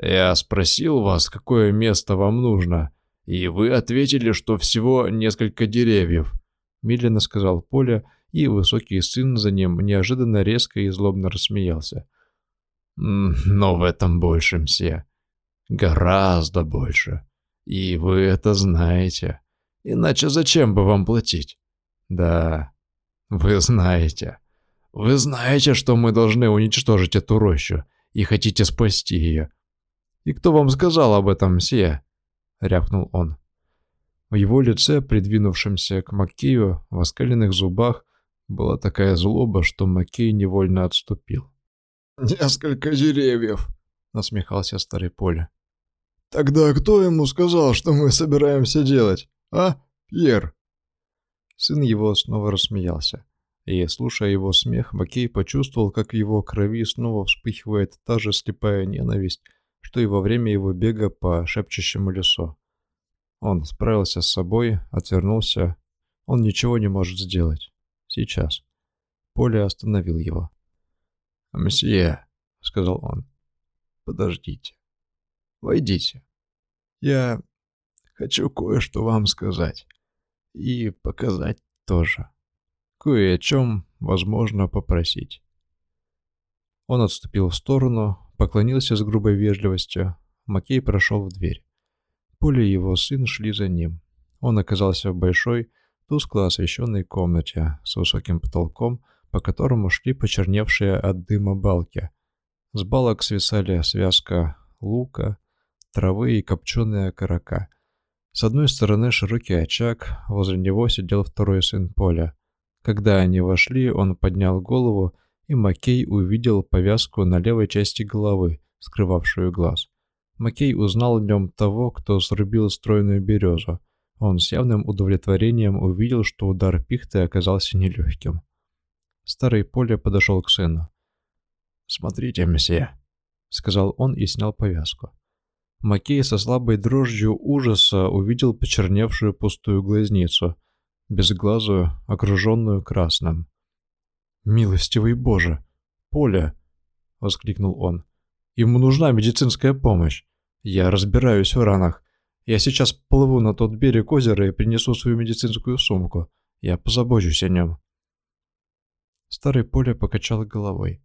«Я спросил вас, какое место вам нужно, и вы ответили, что всего несколько деревьев», — медленно сказал Поля, — и высокий сын за ним неожиданно резко и злобно рассмеялся. «Но в этом больше, мсье. Гораздо больше. И вы это знаете. Иначе зачем бы вам платить? Да, вы знаете. Вы знаете, что мы должны уничтожить эту рощу и хотите спасти ее. И кто вам сказал об этом, мсье?» — рявкнул он. В его лице, придвинувшемся к Маккею, в оскаленных зубах, была такая злоба, что Маккей невольно отступил. «Несколько деревьев», — насмехался старый Поля. «Тогда кто ему сказал, что мы собираемся делать, а, Пьер?» Сын его снова рассмеялся. И, слушая его смех, Маккей почувствовал, как в его крови снова вспыхивает та же слепая ненависть, что и во время его бега по шепчущему лесу. Он справился с собой, отвернулся Он ничего не может сделать. Сейчас. Поле остановил его. «Мсье», — сказал он, — «подождите. Войдите. Я хочу кое-что вам сказать. И показать тоже. Кое о чем возможно попросить». Он отступил в сторону, поклонился с грубой вежливостью. Макей прошел в дверь. Поле и его сын шли за ним. Он оказался в большой, тускло освещенной комнате с высоким потолком, по которому шли почерневшие от дыма балки. С балок свисали связка лука, травы и копченые окорока. С одной стороны широкий очаг, возле него сидел второй сын Поля. Когда они вошли, он поднял голову, и Макей увидел повязку на левой части головы, скрывавшую глаз. Макей узнал в нем того, кто срубил стройную березу. Он с явным удовлетворением увидел, что удар пихты оказался нелегким. Старый Поле подошел к сыну. «Смотрите, месье», — сказал он и снял повязку. Макей со слабой дрожью ужаса увидел почерневшую пустую глазницу, безглазую, окруженную красным. «Милостивый Боже! Поле!» — воскликнул он. «Ему нужна медицинская помощь. Я разбираюсь в ранах. Я сейчас плыву на тот берег озера и принесу свою медицинскую сумку. Я позабочусь о нем». Старый Поля покачал головой.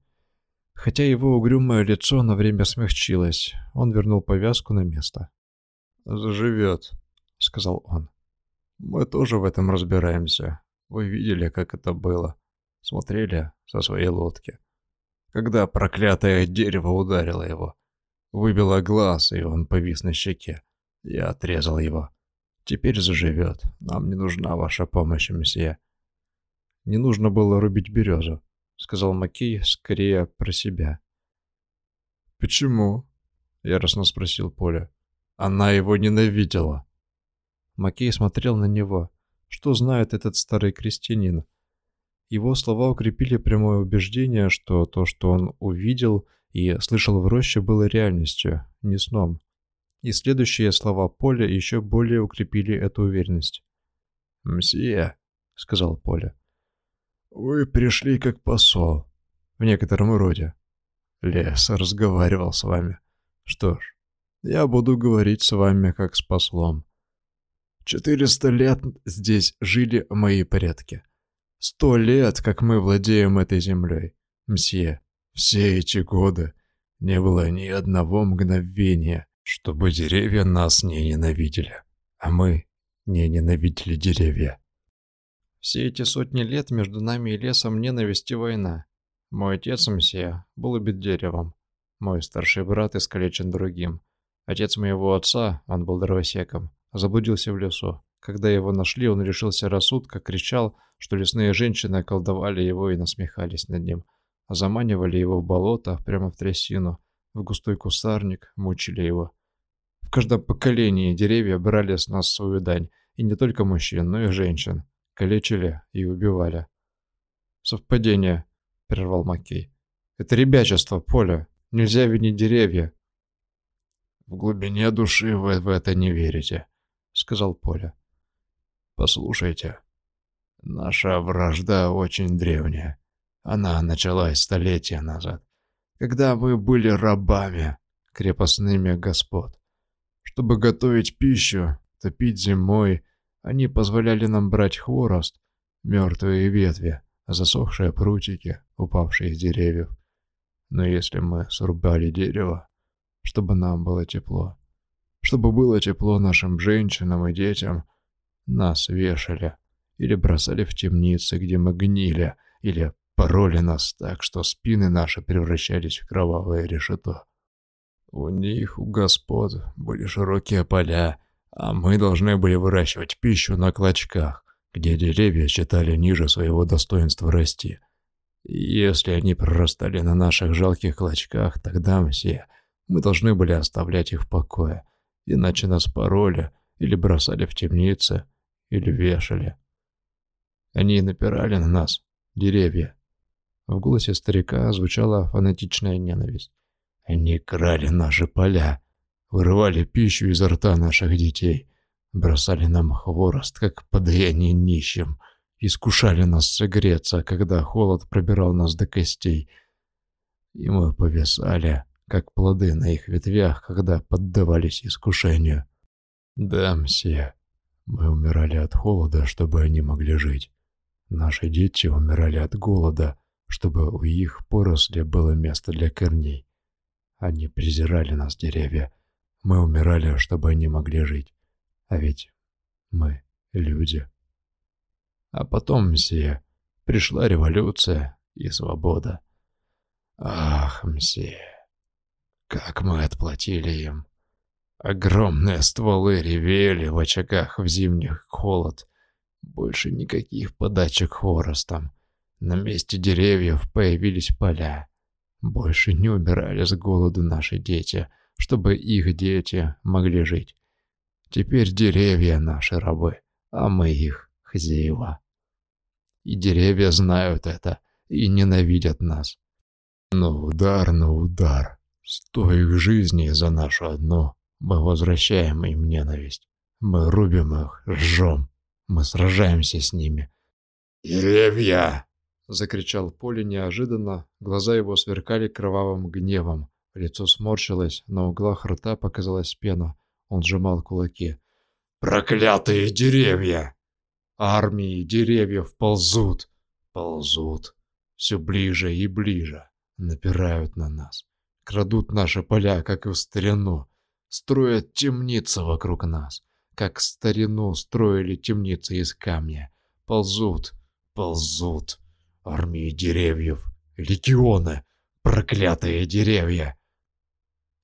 Хотя его угрюмое лицо на время смягчилось, он вернул повязку на место. «Заживет», — сказал он. «Мы тоже в этом разбираемся. Вы видели, как это было. Смотрели со своей лодки. Когда проклятое дерево ударило его, выбило глаз, и он повис на щеке. Я отрезал его. Теперь заживет. Нам не нужна ваша помощь, месье. Не нужно было рубить березу, сказал Макей скорее про себя. Почему? Яростно спросил Поля. Она его ненавидела. Макей смотрел на него. Что знает этот старый крестьянин? Его слова укрепили прямое убеждение, что то, что он увидел и слышал в роще, было реальностью, не сном. И следующие слова Поля еще более укрепили эту уверенность. «Мсье», — сказал Поля, — «вы пришли как посол, в некотором роде. Лес разговаривал с вами. Что ж, я буду говорить с вами как с послом. Четыреста лет здесь жили мои предки. Сто лет, как мы владеем этой землей. Мсье, все эти годы не было ни одного мгновения, чтобы деревья нас не ненавидели, а мы не ненавидели деревья. Все эти сотни лет между нами и лесом ненависть и война. Мой отец, мсье, был убит деревом. Мой старший брат искалечен другим. Отец моего отца, он был дровосеком, заблудился в лесу. Когда его нашли, он лишился рассудка, кричал, что лесные женщины околдовали его и насмехались над ним. Заманивали его в болото, прямо в трясину, в густой кустарник, мучили его. В каждом поколении деревья брали с нас свою дань, и не только мужчин, но и женщин. Калечили и убивали. «Совпадение», — прервал Маккей. «Это ребячество, Поля. Нельзя винить деревья». «В глубине души вы в это не верите», — сказал Поля. «Послушайте, наша вражда очень древняя. Она началась столетия назад, когда мы были рабами, крепостными господ. Чтобы готовить пищу, топить зимой, они позволяли нам брать хворост, мертвые ветви, засохшие прутики, упавшие с деревьев. Но если мы срубали дерево, чтобы нам было тепло, чтобы было тепло нашим женщинам и детям, нас вешали или бросали в темницы, где мы гнили, или Пороли нас так, что спины наши превращались в кровавое решето. У них, у господ, были широкие поля, а мы должны были выращивать пищу на клочках, где деревья считали ниже своего достоинства расти. И если они прорастали на наших жалких клочках, тогда все мы должны были оставлять их в покое, иначе нас пороли или бросали в темницы, или вешали. Они напирали на нас, деревья, в голосе старика звучала фанатичная ненависть. Они крали наши поля, вырывали пищу изо рта наших детей, бросали нам хворост, как подаяние нищим, искушали нас согреться, когда холод пробирал нас до костей. И мы повисали, как плоды на их ветвях, когда поддавались искушению. Да, мсье, мы умирали от холода, чтобы они могли жить. Наши дети умирали от голода, чтобы у их поросли было место для корней. Они презирали нас, деревья. Мы умирали, чтобы они могли жить. А ведь мы люди. А потом, мсье, пришла революция и свобода. Ах, мсье, как мы отплатили им. Огромные стволы ревели в очагах в зимних холод. Больше никаких подачек хворостом. На месте деревьев появились поля. Больше не умирали с голоду наши дети, чтобы их дети могли жить. Теперь деревья наши рабы, а мы их хозяева. И деревья знают это и ненавидят нас. Но удар на удар, сто их жизней за нашу одну, мы возвращаем им ненависть. Мы рубим их, жжем, мы сражаемся с ними. «Деревья!» — закричал Поле неожиданно, глаза его сверкали кровавым гневом, лицо сморщилось, на углах рта показалась пена, он сжимал кулаки. «Проклятые деревья! Армии деревьев ползут, ползут, все ближе и ближе, напирают на нас, крадут наши поля, как и в старину, строят темницы вокруг нас, как в старину строили темницы из камня, ползут, ползут, армии деревьев, легионы, проклятые деревья!»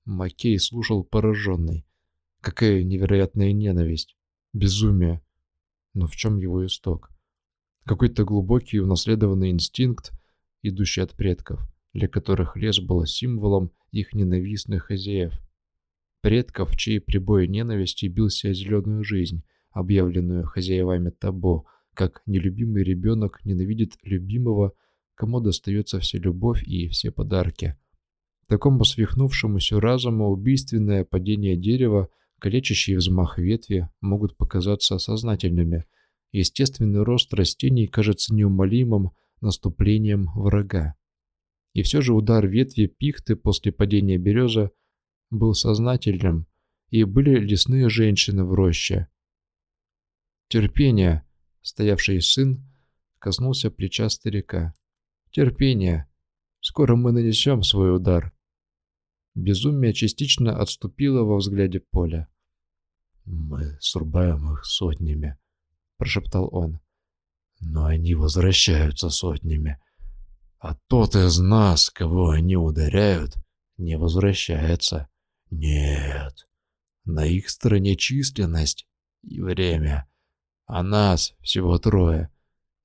Макей слушал пораженный. Какая невероятная ненависть, безумие. Но в чем его исток? Какой-то глубокий унаследованный инстинкт, идущий от предков, для которых лес был символом их ненавистных хозяев. Предков, чьи прибой ненависти бился о зеленую жизнь, объявленную хозяевами табо, как нелюбимый ребенок ненавидит любимого, кому достается вся любовь и все подарки. Такому свихнувшемуся разуму убийственное падение дерева – Калечащий взмах ветви могут показаться осознательными. Естественный рост растений кажется неумолимым наступлением врага. И все же удар ветви пихты после падения березы был сознательным, и были лесные женщины в роще. Терпение, стоявший сын, коснулся плеча старика. Терпение. Скоро мы нанесем свой удар. Безумие частично отступило во взгляде поля. «Мы срубаем их сотнями», — прошептал он. «Но они возвращаются сотнями. А тот из нас, кого они ударяют, не возвращается. Нет, на их стороне численность и время, а нас всего трое,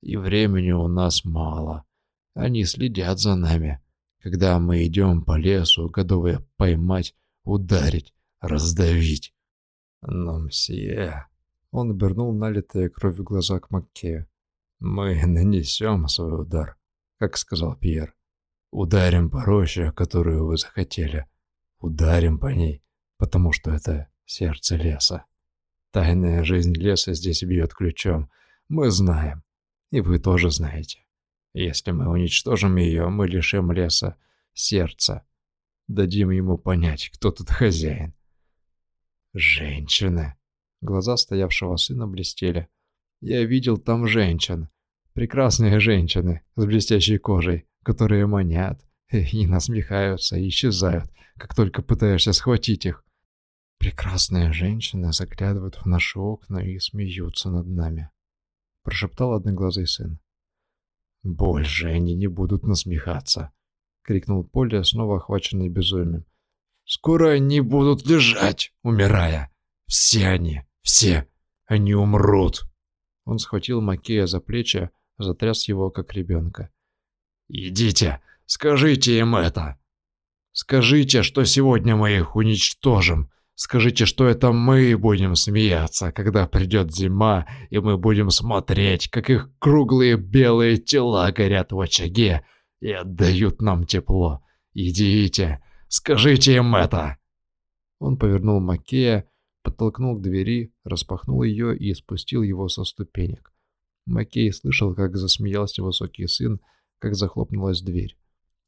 и времени у нас мало. Они следят за нами, когда мы идем по лесу, готовые поймать, ударить, раздавить. «Но, мсье...» Он обернул налитые кровью глаза к Маккею. «Мы нанесем свой удар, как сказал Пьер. Ударим по роще, которую вы захотели. Ударим по ней, потому что это сердце леса. Тайная жизнь леса здесь бьет ключом. Мы знаем, и вы тоже знаете. Если мы уничтожим ее, мы лишим леса сердца. Дадим ему понять, кто тут хозяин. Женщины. Глаза стоявшего сына блестели. Я видел там женщин. Прекрасные женщины с блестящей кожей, которые манят и насмехаются и исчезают, как только пытаешься схватить их. Прекрасные женщины заглядывают в наши окна и смеются над нами, прошептал одноглазый сын. Больше они не будут насмехаться, крикнул Поля, снова охваченный безумием. Скоро они будут лежать, умирая. Все они, все, они умрут. Он схватил Макея за плечи, затряс его, как ребенка. «Идите, скажите им это! Скажите, что сегодня мы их уничтожим! Скажите, что это мы будем смеяться, когда придет зима, и мы будем смотреть, как их круглые белые тела горят в очаге и отдают нам тепло! Идите, Скажите им это!» Он повернул Макея, подтолкнул к двери, распахнул ее и спустил его со ступенек. Макей слышал, как засмеялся высокий сын, как захлопнулась дверь.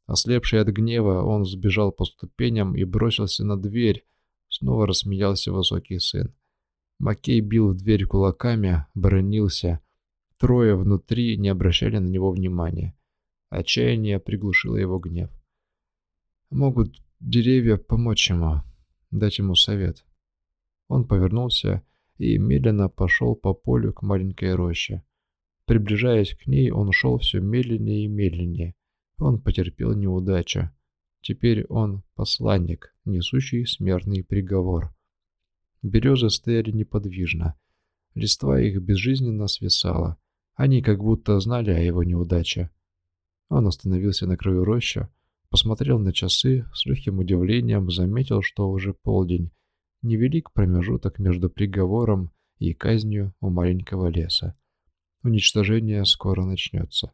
Ослепший от гнева, он сбежал по ступеням и бросился на дверь. Снова рассмеялся высокий сын. Макей бил в дверь кулаками, бронился. Трое внутри не обращали на него внимания. Отчаяние приглушило его гнев. Могут деревья помочь ему, дать ему совет. Он повернулся и медленно пошел по полю к маленькой роще. Приближаясь к ней, он шел все медленнее и медленнее. Он потерпел неудачу. Теперь он посланник, несущий смертный приговор. Березы стояли неподвижно. Листва их безжизненно свисала. Они как будто знали о его неудаче. Он остановился на краю рощи, посмотрел на часы, с легким удивлением заметил, что уже полдень. Невелик промежуток между приговором и казнью у маленького леса. Уничтожение скоро начнется.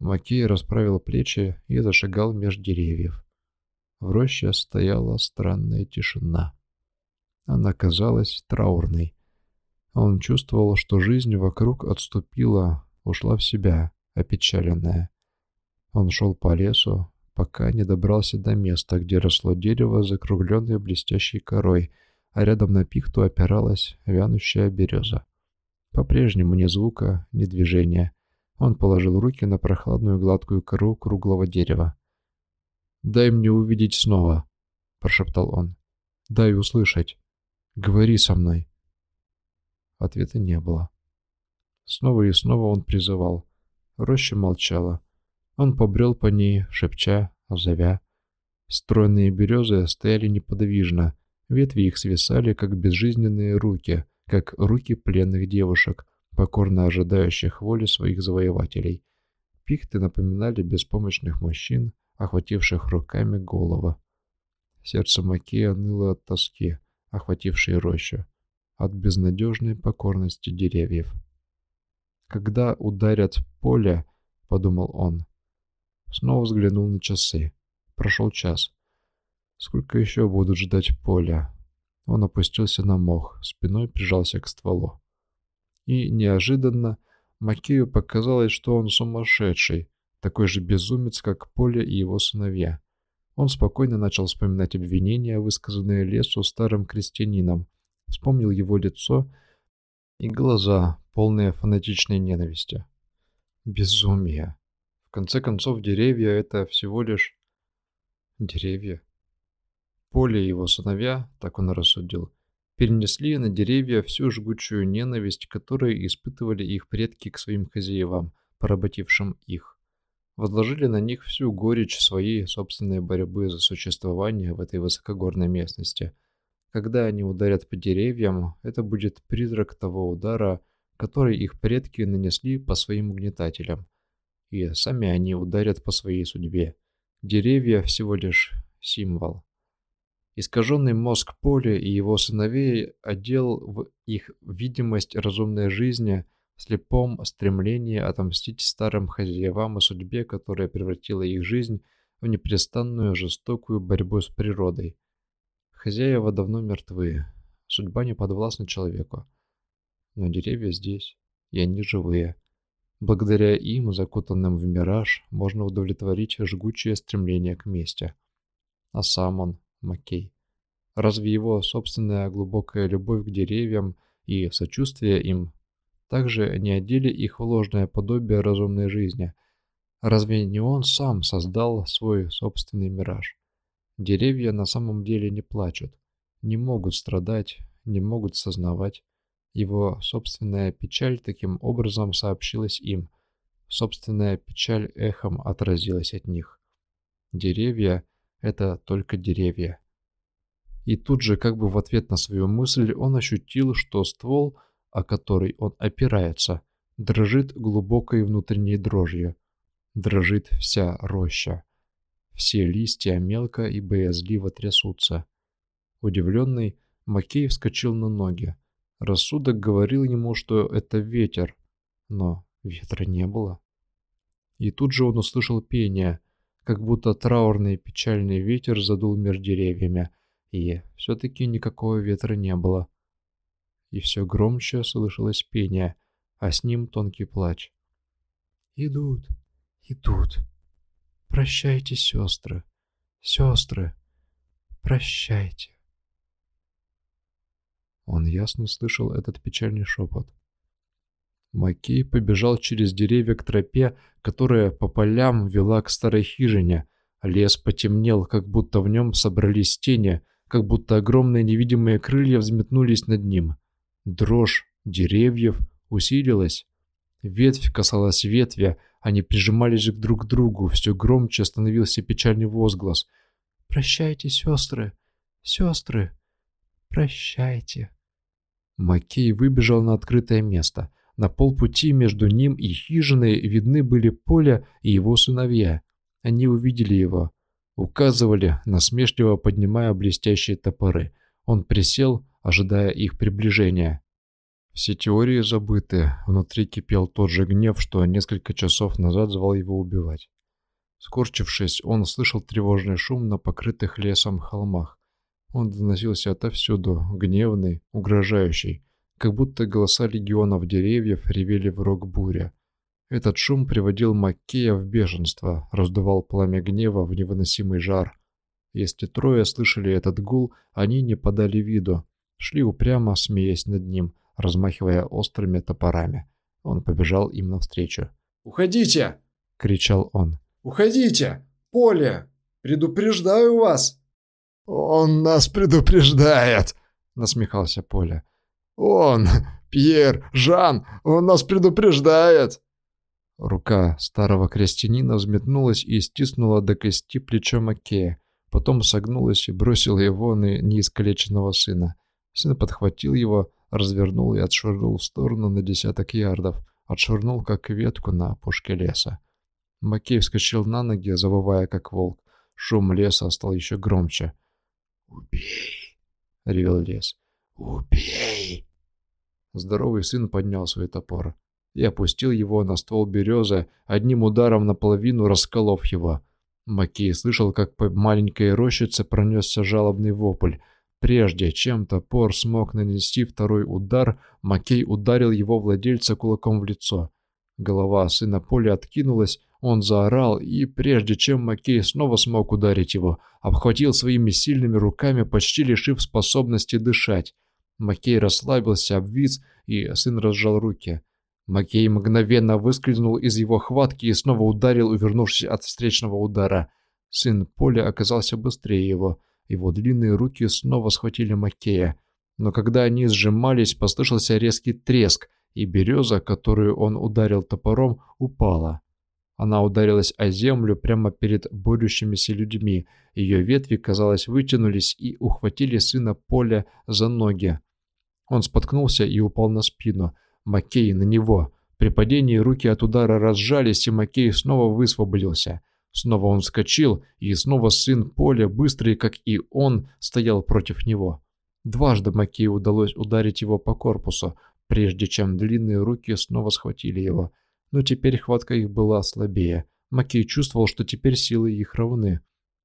Макей расправил плечи и зашагал меж деревьев. В роще стояла странная тишина. Она казалась траурной. Он чувствовал, что жизнь вокруг отступила, ушла в себя, опечаленная. Он шел по лесу, пока не добрался до места, где росло дерево, закругленное блестящей корой, а рядом на пихту опиралась вянущая береза. По-прежнему ни звука, ни движения. Он положил руки на прохладную гладкую кору круглого дерева. «Дай мне увидеть снова», — прошептал он. «Дай услышать». Говори со мной. Ответа не было. Снова и снова он призывал. Роща молчала. Он побрел по ней, шепча, зовя. Стройные березы стояли неподвижно, ветви их свисали, как безжизненные руки, как руки пленных девушек, покорно ожидающих воли своих завоевателей. Пихты напоминали беспомощных мужчин, охвативших руками голову. Сердце Макея ныло от тоски охватившей рощу, от безнадежной покорности деревьев. «Когда ударят поле», — подумал он. Снова взглянул на часы. Прошел час. Сколько еще будут ждать поля? Он опустился на мох, спиной прижался к стволу. И неожиданно Макею показалось, что он сумасшедший, такой же безумец, как Поле и его сыновья. Он спокойно начал вспоминать обвинения, высказанные лесу старым крестьянином, вспомнил его лицо и глаза, полные фанатичной ненависти. Безумие. В конце концов, деревья — это всего лишь... деревья. Поле и его сыновья, так он рассудил, перенесли на деревья всю жгучую ненависть, которую испытывали их предки к своим хозяевам, поработившим их возложили на них всю горечь своей собственной борьбы за существование в этой высокогорной местности. Когда они ударят по деревьям, это будет призрак того удара, который их предки нанесли по своим угнетателям. И сами они ударят по своей судьбе. Деревья всего лишь символ. Искаженный мозг Поля и его сыновей одел в их видимость разумной жизни – слепом стремлении отомстить старым хозяевам и судьбе, которая превратила их жизнь в непрестанную жестокую борьбу с природой. Хозяева давно мертвы, судьба не подвластна человеку. Но деревья здесь, и они живые. Благодаря им, закутанным в мираж, можно удовлетворить жгучее стремление к мести. А сам он, Маккей. Разве его собственная глубокая любовь к деревьям и сочувствие им также не одели их в ложное подобие разумной жизни. Разве не он сам создал свой собственный мираж? Деревья на самом деле не плачут, не могут страдать, не могут сознавать. Его собственная печаль таким образом сообщилась им. Собственная печаль эхом отразилась от них. Деревья — это только деревья. И тут же, как бы в ответ на свою мысль, он ощутил, что ствол — о который он опирается, дрожит глубокой внутренней дрожью. Дрожит вся роща. Все листья мелко и боязливо трясутся. Удивленный, Макей вскочил на ноги. Рассудок говорил ему, что это ветер, но ветра не было. И тут же он услышал пение, как будто траурный печальный ветер задул между деревьями, И все-таки никакого ветра не было. И все громче слышалось пение, а с ним тонкий плач. «Идут, идут. Прощайте, сестры, сестры, прощайте». Он ясно слышал этот печальный шепот. Макей побежал через деревья к тропе, которая по полям вела к старой хижине. Лес потемнел, как будто в нем собрались тени, как будто огромные невидимые крылья взметнулись над ним. Дрожь деревьев усилилась. Ветвь касалась ветви, они прижимались друг к другу, все громче становился печальный возглас. «Прощайте, сестры! Сестры! Прощайте!» Макей выбежал на открытое место. На полпути между ним и хижиной видны были Поля и его сыновья. Они увидели его. Указывали, насмешливо поднимая блестящие топоры. Он присел, ожидая их приближения. Все теории забыты, внутри кипел тот же гнев, что несколько часов назад звал его убивать. Скорчившись, он слышал тревожный шум на покрытых лесом холмах. Он доносился отовсюду, гневный, угрожающий, как будто голоса легионов деревьев ревели в рог буря. Этот шум приводил Маккея в бешенство, раздувал пламя гнева в невыносимый жар. Если трое слышали этот гул, они не подали виду, шли упрямо, смеясь над ним, размахивая острыми топорами. Он побежал им навстречу. «Уходите!» — кричал он. «Уходите! Поле! Предупреждаю вас!» «Он нас предупреждает!» — насмехался Поля. «Он! Пьер! Жан! Он нас предупреждает!» Рука старого крестьянина взметнулась и стиснула до кости плечо Макея, потом согнулась и бросила его на неискалеченного сына. Сын подхватил его, развернул и отшвырнул в сторону на десяток ярдов, отшвырнул как ветку на опушке леса. Макей вскочил на ноги, завывая как волк. Шум леса стал еще громче. «Убей!» — ревел лес. «Убей!» Здоровый сын поднял свой топор и опустил его на ствол березы, одним ударом наполовину расколов его. Макей слышал, как по маленькой рощице пронесся жалобный вопль. Прежде чем топор смог нанести второй удар, Макей ударил его владельца кулаком в лицо. Голова сына Поля откинулась, он заорал, и прежде чем Макей снова смог ударить его, обхватил своими сильными руками, почти лишив способности дышать. Макей расслабился, обвис, и сын разжал руки. Макей мгновенно выскользнул из его хватки и снова ударил, увернувшись от встречного удара. Сын Поля оказался быстрее его. Его длинные руки снова схватили Макея. Но когда они сжимались, послышался резкий треск, и береза, которую он ударил топором, упала. Она ударилась о землю прямо перед борющимися людьми. Ее ветви, казалось, вытянулись и ухватили сына Поля за ноги. Он споткнулся и упал на спину. Макей на него. При падении руки от удара разжались, и Макей снова высвободился. Снова он вскочил, и снова сын Поля, быстрый, как и он, стоял против него. Дважды Макею удалось ударить его по корпусу, прежде чем длинные руки снова схватили его но теперь хватка их была слабее. Макей чувствовал, что теперь силы их равны.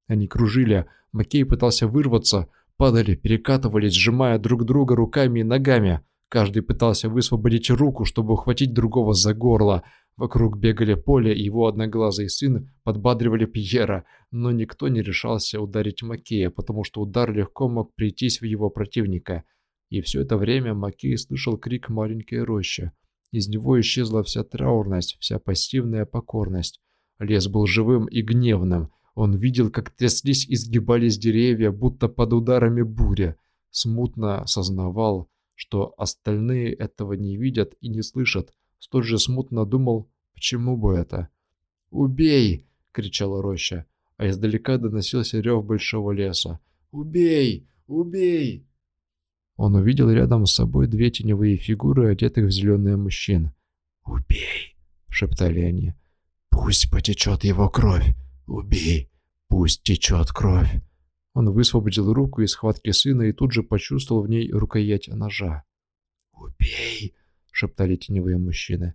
Они кружили, Макей пытался вырваться, падали, перекатывались, сжимая друг друга руками и ногами. Каждый пытался высвободить руку, чтобы ухватить другого за горло. Вокруг бегали Поле и его одноглазый сын подбадривали Пьера, но никто не решался ударить Макея, потому что удар легко мог прийтись в его противника. И все это время Макей слышал крик маленькой рощи. Из него исчезла вся траурность, вся пассивная покорность. Лес был живым и гневным. Он видел, как тряслись и сгибались деревья, будто под ударами буря. Смутно сознавал, что остальные этого не видят и не слышат. Столь же смутно думал, почему бы это. «Убей!» — кричала роща, а издалека доносился рев большого леса. «Убей! Убей!» Он увидел рядом с собой две теневые фигуры, одетых в зеленые мужчин. «Убей!» — шептали они. «Пусть потечет его кровь! Убей! Пусть течет кровь!» Он высвободил руку из схватки сына и тут же почувствовал в ней рукоять ножа. «Убей!» — шептали теневые мужчины.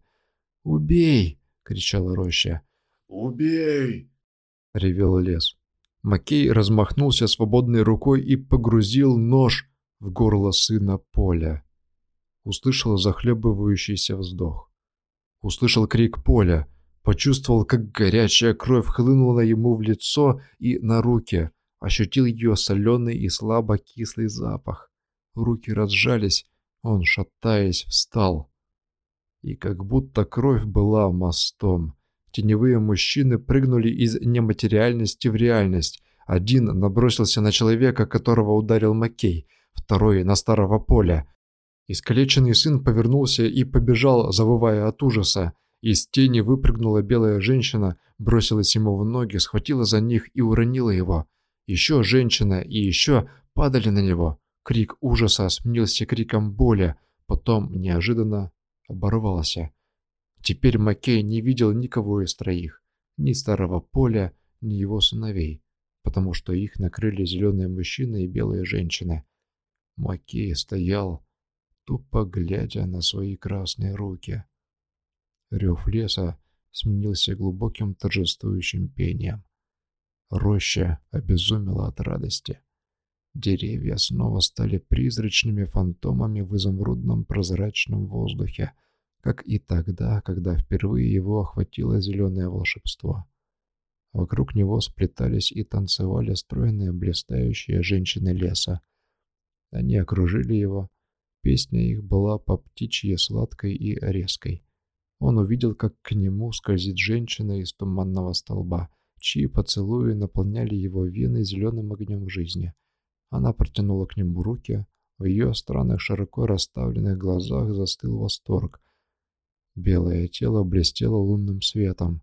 «Убей!» — кричала роща. «Убей!» — ревел лес. Макей размахнулся свободной рукой и погрузил нож в горло сына Поля. Услышал захлебывающийся вздох. Услышал крик Поля. Почувствовал, как горячая кровь хлынула ему в лицо и на руки. Ощутил ее соленый и слабо кислый запах. Руки разжались, он, шатаясь, встал. И как будто кровь была мостом. Теневые мужчины прыгнули из нематериальности в реальность. Один набросился на человека, которого ударил Маккей, второй на старого поля. Искалеченный сын повернулся и побежал, завывая от ужаса. Из тени выпрыгнула белая женщина, бросилась ему в ноги, схватила за них и уронила его. Еще женщина и еще падали на него. Крик ужаса сменился криком боли, потом неожиданно оборвался. Теперь Маккей не видел никого из троих, ни старого поля, ни его сыновей, потому что их накрыли зеленые мужчины и белые женщины. Маккей стоял, тупо глядя на свои красные руки. Рев леса сменился глубоким торжествующим пением. Роща обезумела от радости. Деревья снова стали призрачными фантомами в изумрудном прозрачном воздухе, как и тогда, когда впервые его охватило зеленое волшебство. Вокруг него сплетались и танцевали стройные блистающие женщины леса. Они окружили его. Песня их была по птичье сладкой и резкой. Он увидел, как к нему скользит женщина из туманного столба, чьи поцелуи наполняли его вены зеленым огнем жизни. Она протянула к нему руки. В ее странных широко расставленных глазах застыл восторг — Белое тело блестело лунным светом.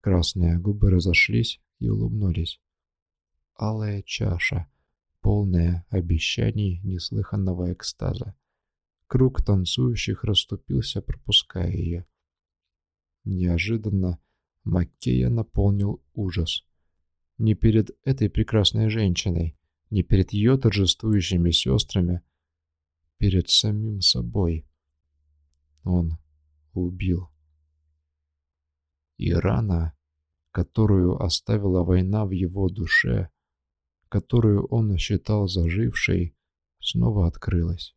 Красные губы разошлись и улыбнулись. Алая чаша, полная обещаний неслыханного экстаза. Круг танцующих расступился, пропуская ее. Неожиданно Маккея наполнил ужас. Не перед этой прекрасной женщиной, не перед ее торжествующими сестрами, перед самим собой. Он убил. И рана, которую оставила война в его душе, которую он считал зажившей, снова открылась.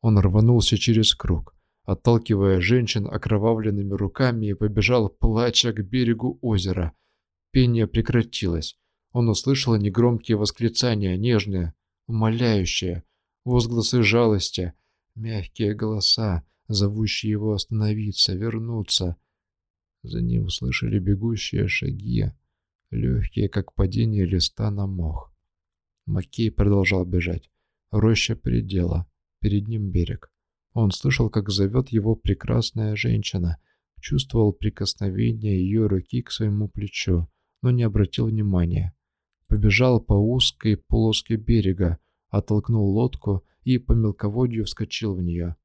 Он рванулся через круг, отталкивая женщин окровавленными руками и побежал, плача к берегу озера. Пение прекратилось. Он услышал негромкие восклицания, нежные, умоляющие, возгласы жалости, мягкие голоса, зовущий его остановиться, вернуться. За ним услышали бегущие шаги, легкие, как падение листа на мох. Маккей продолжал бежать. Роща предела, перед ним берег. Он слышал, как зовет его прекрасная женщина, чувствовал прикосновение ее руки к своему плечу, но не обратил внимания. Побежал по узкой полоске берега, оттолкнул лодку и по мелководью вскочил в нее.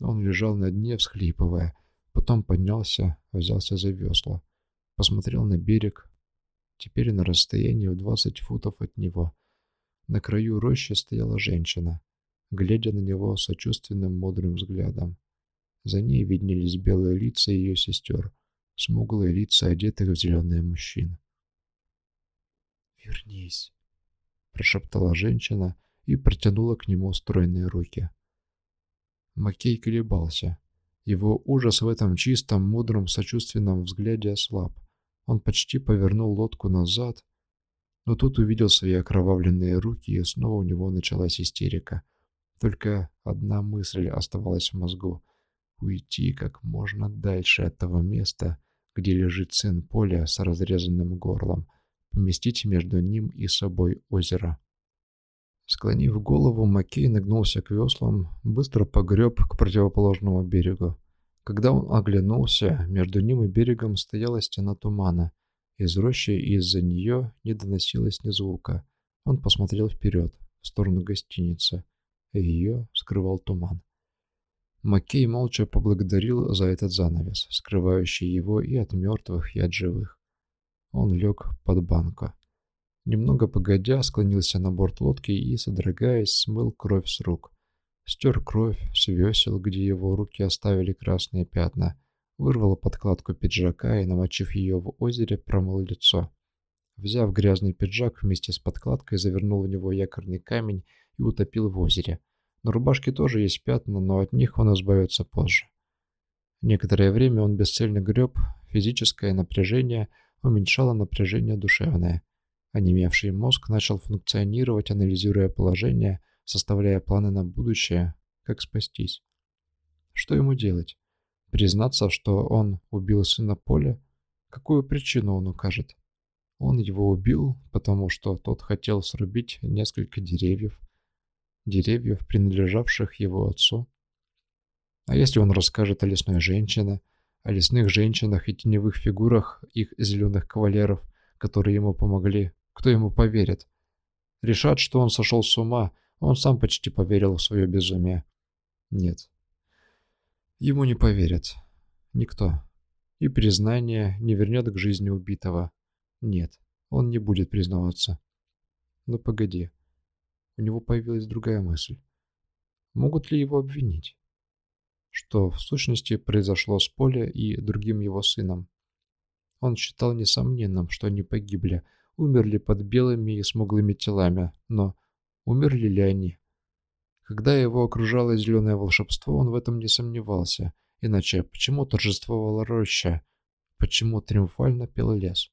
Он лежал на дне, всхлипывая. Потом поднялся, взялся за весла. Посмотрел на берег. Теперь на расстоянии в двадцать футов от него. На краю рощи стояла женщина, глядя на него сочувственным мудрым взглядом. За ней виднелись белые лица ее сестер, смуглые лица одетых в зеленые мужчин. «Вернись», — прошептала женщина и протянула к нему стройные руки. Маккей колебался. Его ужас в этом чистом, мудром, сочувственном взгляде ослаб. Он почти повернул лодку назад, но тут увидел свои окровавленные руки, и снова у него началась истерика. Только одна мысль оставалась в мозгу — уйти как можно дальше от того места, где лежит сын поля с разрезанным горлом, поместить между ним и собой озеро. Склонив голову, Маккей нагнулся к веслам, быстро погреб к противоположному берегу. Когда он оглянулся, между ним и берегом стояла стена тумана. Из рощи и из-за нее не доносилось ни звука. Он посмотрел вперед, в сторону гостиницы. Ее скрывал туман. Маккей молча поблагодарил за этот занавес, скрывающий его и от мертвых, и от живых. Он лег под банку. Немного погодя, склонился на борт лодки и, содрогаясь, смыл кровь с рук. Стер кровь с весел, где его руки оставили красные пятна, вырвал подкладку пиджака и, намочив ее в озере, промыл лицо. Взяв грязный пиджак вместе с подкладкой, завернул в него якорный камень и утопил в озере. На рубашке тоже есть пятна, но от них он избавится позже. Некоторое время он бесцельно греб, физическое напряжение уменьшало напряжение душевное. Онемевший мозг начал функционировать, анализируя положение, составляя планы на будущее, как спастись. Что ему делать? Признаться, что он убил сына Поля? Какую причину он укажет? Он его убил, потому что тот хотел срубить несколько деревьев, деревьев, принадлежавших его отцу. А если он расскажет о лесной женщине, о лесных женщинах и теневых фигурах их зеленых кавалеров, которые ему помогли, кто ему поверит? Решат, что он сошел с ума, он сам почти поверил в свое безумие. Нет. Ему не поверят. Никто. И признание не вернет к жизни убитого. Нет, он не будет признаваться. Но погоди. У него появилась другая мысль. Могут ли его обвинить? Что в сущности произошло с Поле и другим его сыном? Он считал несомненным, что они погибли, умерли под белыми и смуглыми телами, но умерли ли они? Когда его окружало зеленое волшебство, он в этом не сомневался. Иначе почему торжествовала роща? Почему триумфально пел лес?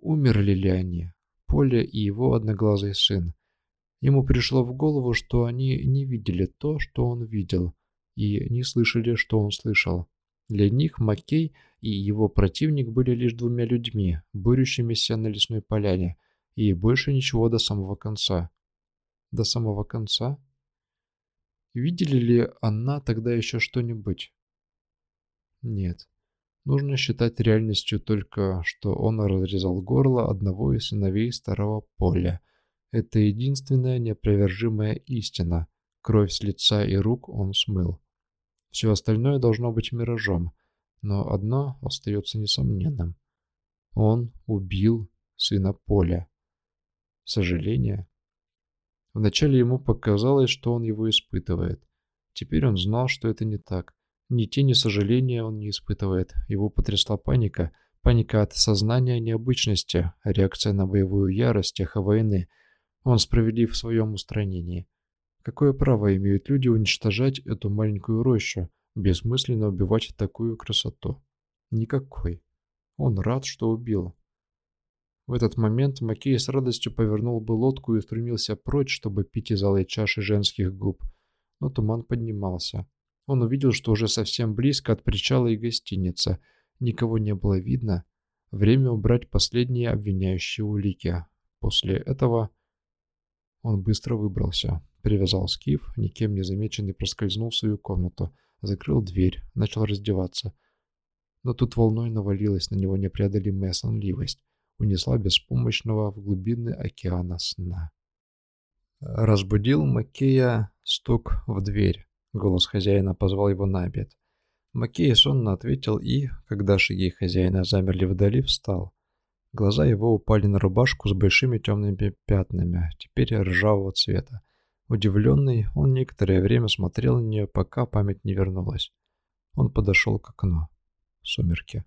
Умерли ли они? Поле и его одноглазый сын. Ему пришло в голову, что они не видели то, что он видел, и не слышали, что он слышал. Для них Маккей и его противник были лишь двумя людьми, борющимися на лесной поляне, и больше ничего до самого конца. До самого конца? Видели ли она тогда еще что-нибудь? Нет. Нужно считать реальностью только, что он разрезал горло одного из сыновей старого поля. Это единственная неопровержимая истина. Кровь с лица и рук он смыл. Все остальное должно быть миражом, но одно остается несомненным. Он убил сына Поля. Сожаление. Вначале ему показалось, что он его испытывает. Теперь он знал, что это не так. Ни тени сожаления он не испытывает. Его потрясла паника. Паника от сознания необычности, реакция на боевую ярость теха войны. Он справедлив в своем устранении. Какое право имеют люди уничтожать эту маленькую рощу, бессмысленно убивать такую красоту? Никакой. Он рад, что убил. В этот момент Макей с радостью повернул бы лодку и устремился прочь, чтобы пить из алой чаши женских губ. Но туман поднимался. Он увидел, что уже совсем близко от причала и гостиница. Никого не было видно. Время убрать последние обвиняющие улики. После этого он быстро выбрался, привязал скиф, никем не замеченный проскользнул в свою комнату, закрыл дверь, начал раздеваться. Но тут волной навалилась на него непреодолимая сонливость, унесла беспомощного в глубины океана сна. Разбудил Макея стук в дверь. Голос хозяина позвал его на обед. Макей сонно ответил и, когда шаги хозяина замерли вдали, встал. Глаза его упали на рубашку с большими темными пятнами, теперь ржавого цвета. Удивленный, он некоторое время смотрел на нее, пока память не вернулась. Он подошел к окну. Сумерки.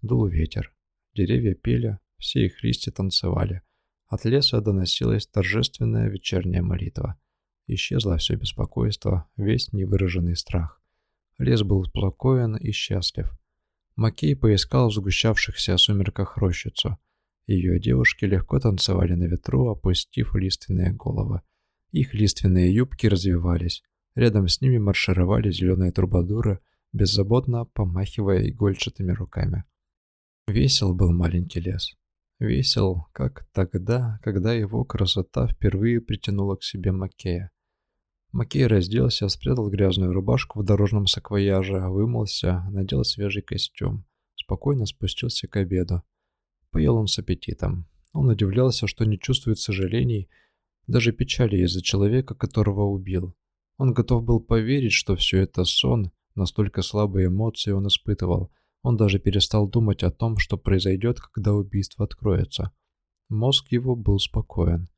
Дул ветер. Деревья пели, все их листья танцевали. От леса доносилась торжественная вечерняя молитва. Исчезло все беспокойство, весь невыраженный страх. Лес был спокоен и счастлив. Макей поискал в сгущавшихся сумерках рощицу. Ее девушки легко танцевали на ветру, опустив лиственные головы. Их лиственные юбки развивались. Рядом с ними маршировали зеленые трубадуры, беззаботно помахивая игольчатыми руками. Весел был маленький лес. Весел, как тогда, когда его красота впервые притянула к себе Макея. Макей разделся, спрятал грязную рубашку в дорожном саквояже, вымылся, надел свежий костюм. Спокойно спустился к обеду. Поел он с аппетитом. Он удивлялся, что не чувствует сожалений, даже печали из-за человека, которого убил. Он готов был поверить, что все это сон, настолько слабые эмоции он испытывал. Он даже перестал думать о том, что произойдет, когда убийство откроется. Мозг его был спокоен.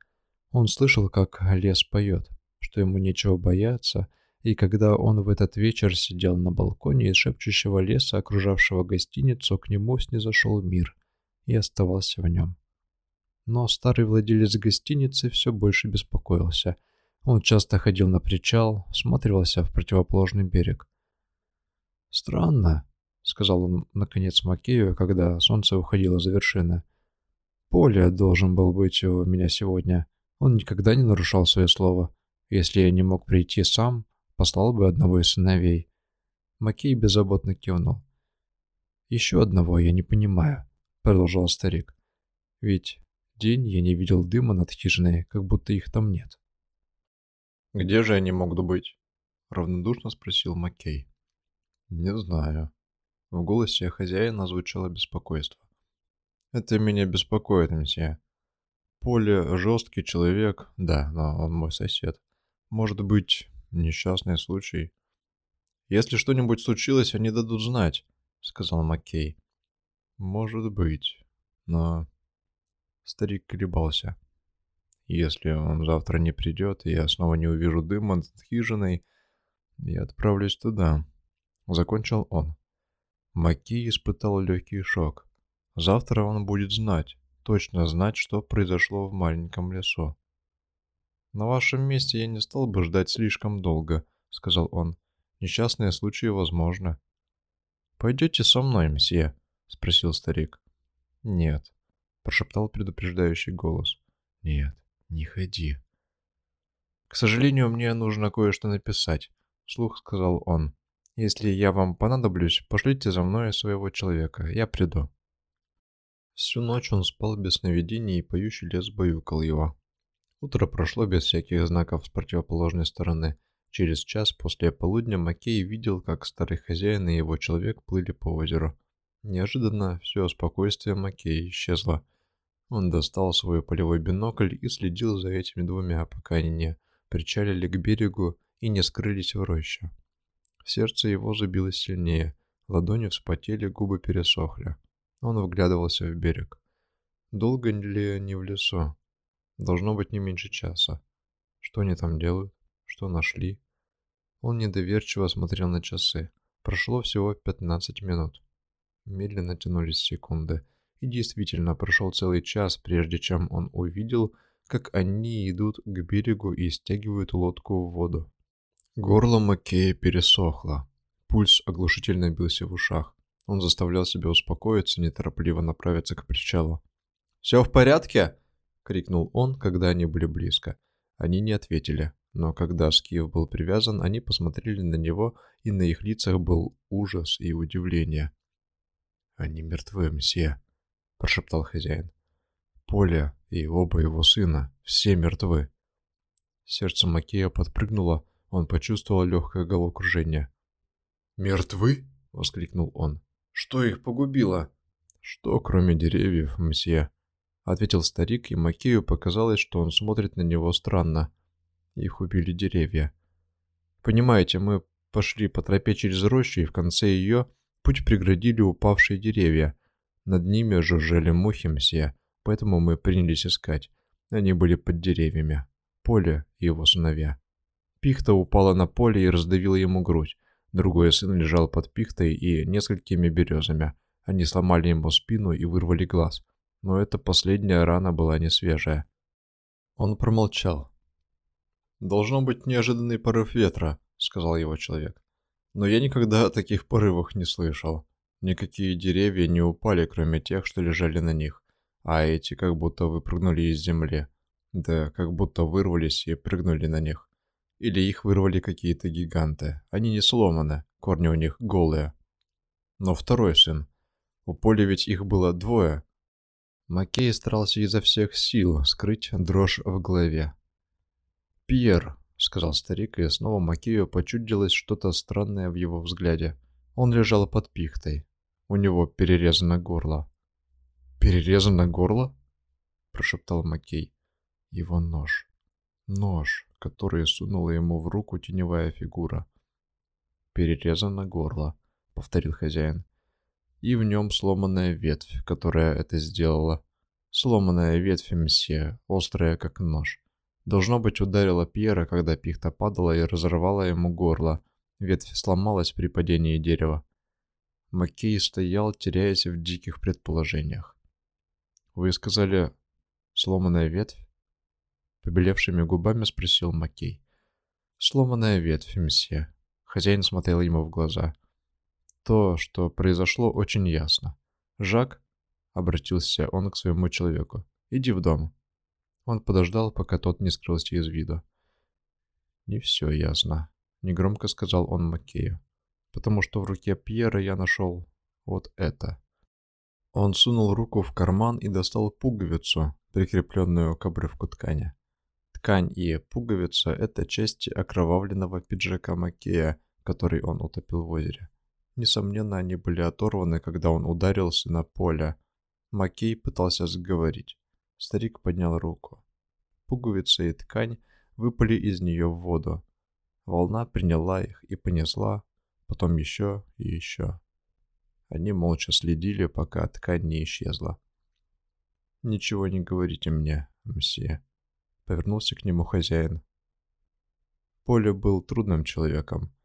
Он слышал, как лес поет что ему нечего бояться, и когда он в этот вечер сидел на балконе из шепчущего леса, окружавшего гостиницу, к нему снизошел мир и оставался в нем. Но старый владелец гостиницы все больше беспокоился. Он часто ходил на причал, всматривался в противоположный берег. «Странно», — сказал он наконец Макею, когда солнце уходило за вершины. «Поле должен был быть у меня сегодня. Он никогда не нарушал свое слово. Если я не мог прийти сам, послал бы одного из сыновей». Макей беззаботно кивнул. «Еще одного я не понимаю», — продолжал старик. «Ведь день я не видел дыма над хижиной, как будто их там нет». «Где же они могут быть?» — равнодушно спросил Маккей. «Не знаю». В голосе хозяина звучало беспокойство. «Это меня беспокоит, месье. Поле жесткий человек, да, но он мой сосед. Может быть, несчастный случай. Если что-нибудь случилось, они дадут знать», — сказал Маккей. «Может быть, но...» Старик колебался. Если он завтра не придет, и я снова не увижу дыма над хижиной, я отправлюсь туда. Закончил он. Маки испытал легкий шок. Завтра он будет знать, точно знать, что произошло в маленьком лесу. «На вашем месте я не стал бы ждать слишком долго», — сказал он. «Несчастные случаи возможны». «Пойдете со мной, мсье?» — спросил старик. «Нет», — прошептал предупреждающий голос. «Нет, не ходи. К сожалению, мне нужно кое-что написать, вслух сказал он. Если я вам понадоблюсь, пошлите за мной своего человека, я приду. Всю ночь он спал без сновидений, и поющий лес баюкал его. Утро прошло без всяких знаков с противоположной стороны. Через час после полудня Макей видел, как старый хозяин и его человек плыли по озеру. Неожиданно все спокойствие Макея исчезло. Он достал свой полевой бинокль и следил за этими двумя, пока они не причалили к берегу и не скрылись в роще. Сердце его забилось сильнее, ладони вспотели, губы пересохли. Он вглядывался в берег. Долго ли они в лесу? Должно быть не меньше часа. Что они там делают? Что нашли? Он недоверчиво смотрел на часы. Прошло всего 15 минут. Медленно тянулись секунды и действительно прошел целый час, прежде чем он увидел, как они идут к берегу и стягивают лодку в воду. Горло Макея пересохло. Пульс оглушительно бился в ушах. Он заставлял себя успокоиться, неторопливо направиться к причалу. «Все в порядке?» — крикнул он, когда они были близко. Они не ответили, но когда Скиф был привязан, они посмотрели на него, и на их лицах был ужас и удивление. «Они мертвы, мсье», — прошептал хозяин. «Поле и оба его сына, все мертвы». Сердце Макея подпрыгнуло, он почувствовал легкое головокружение. «Мертвы?» — воскликнул он. «Что их погубило?» «Что, кроме деревьев, мсье?» — ответил старик, и Макею показалось, что он смотрит на него странно. Их убили деревья. «Понимаете, мы пошли по тропе через рощу, и в конце ее путь преградили упавшие деревья. Над ними жужжали мухи мсье, поэтому мы принялись искать. Они были под деревьями. Поле и его сыновья. Пихта упала на поле и раздавила ему грудь. Другой сын лежал под пихтой и несколькими березами. Они сломали ему спину и вырвали глаз. Но эта последняя рана была не свежая. Он промолчал. «Должно быть неожиданный порыв ветра», — сказал его человек. «Но я никогда о таких порывах не слышал. Никакие деревья не упали, кроме тех, что лежали на них, а эти как будто выпрыгнули из земли. Да, как будто вырвались и прыгнули на них. Или их вырвали какие-то гиганты. Они не сломаны, корни у них голые. Но второй сын. У Поля ведь их было двое. Маккей старался изо всех сил скрыть дрожь в голове. «Пьер», — сказал старик, и снова Макею почудилось что-то странное в его взгляде. Он лежал под пихтой. У него перерезано горло. «Перерезано горло?» – прошептал Макей. Его нож. Нож, который сунула ему в руку теневая фигура. «Перерезано горло», — повторил хозяин. «И в нем сломанная ветвь, которая это сделала. Сломанная ветвь мсье, острая как нож. Должно быть, ударила Пьера, когда пихта падала и разорвала ему горло. Ветвь сломалась при падении дерева. Маккей стоял, теряясь в диких предположениях. «Вы сказали Сломанная ветвь? Побелевшими губами спросил Макей. Сломанная ветвь, мсье. Хозяин смотрел ему в глаза. То, что произошло, очень ясно. Жак, обратился он к своему человеку, иди в дом. Он подождал, пока тот не скрылся из виду. «Не все ясно», — негромко сказал он Макею, «потому что в руке Пьера я нашел вот это». Он сунул руку в карман и достал пуговицу, прикрепленную к обрывку ткани. Ткань и пуговица – это части окровавленного пиджака Макея, который он утопил в озере. Несомненно, они были оторваны, когда он ударился на поле. Макей пытался заговорить. Старик поднял руку. Пуговица и ткань выпали из нее в воду. Волна приняла их и понесла, потом еще и еще. Они молча следили, пока ткань не исчезла. «Ничего не говорите мне, мсье», — повернулся к нему хозяин. Поле был трудным человеком,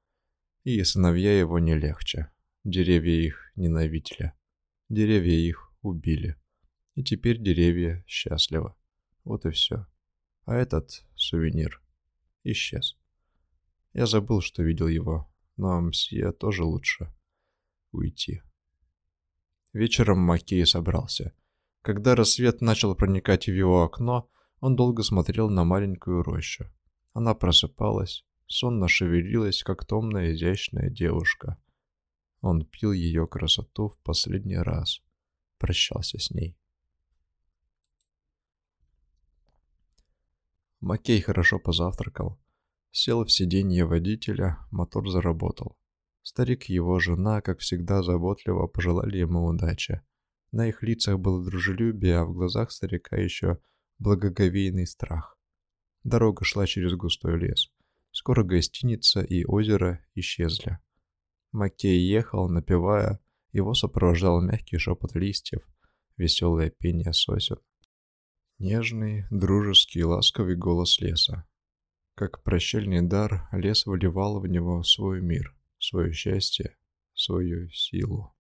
и сыновья его не легче. Деревья их ненавидели. Деревья их убили. И теперь деревья счастливы. Вот и все. А этот сувенир исчез. Я забыл, что видел его, но мсье тоже лучше уйти. Вечером Маккей собрался. Когда рассвет начал проникать в его окно, он долго смотрел на маленькую рощу. Она просыпалась, сонно шевелилась, как томная изящная девушка. Он пил ее красоту в последний раз, прощался с ней. Маккей хорошо позавтракал. Сел в сиденье водителя, мотор заработал. Старик и его жена, как всегда, заботливо пожелали ему удачи. На их лицах было дружелюбие, а в глазах старика еще благоговейный страх. Дорога шла через густой лес. Скоро гостиница и озеро исчезли. Маккей ехал, напевая, его сопровождал мягкий шепот листьев, веселое пение сосен. Нежный, дружеский, ласковый голос леса. Как прощальный дар, лес выливал в него свой мир свое счастье, свою силу.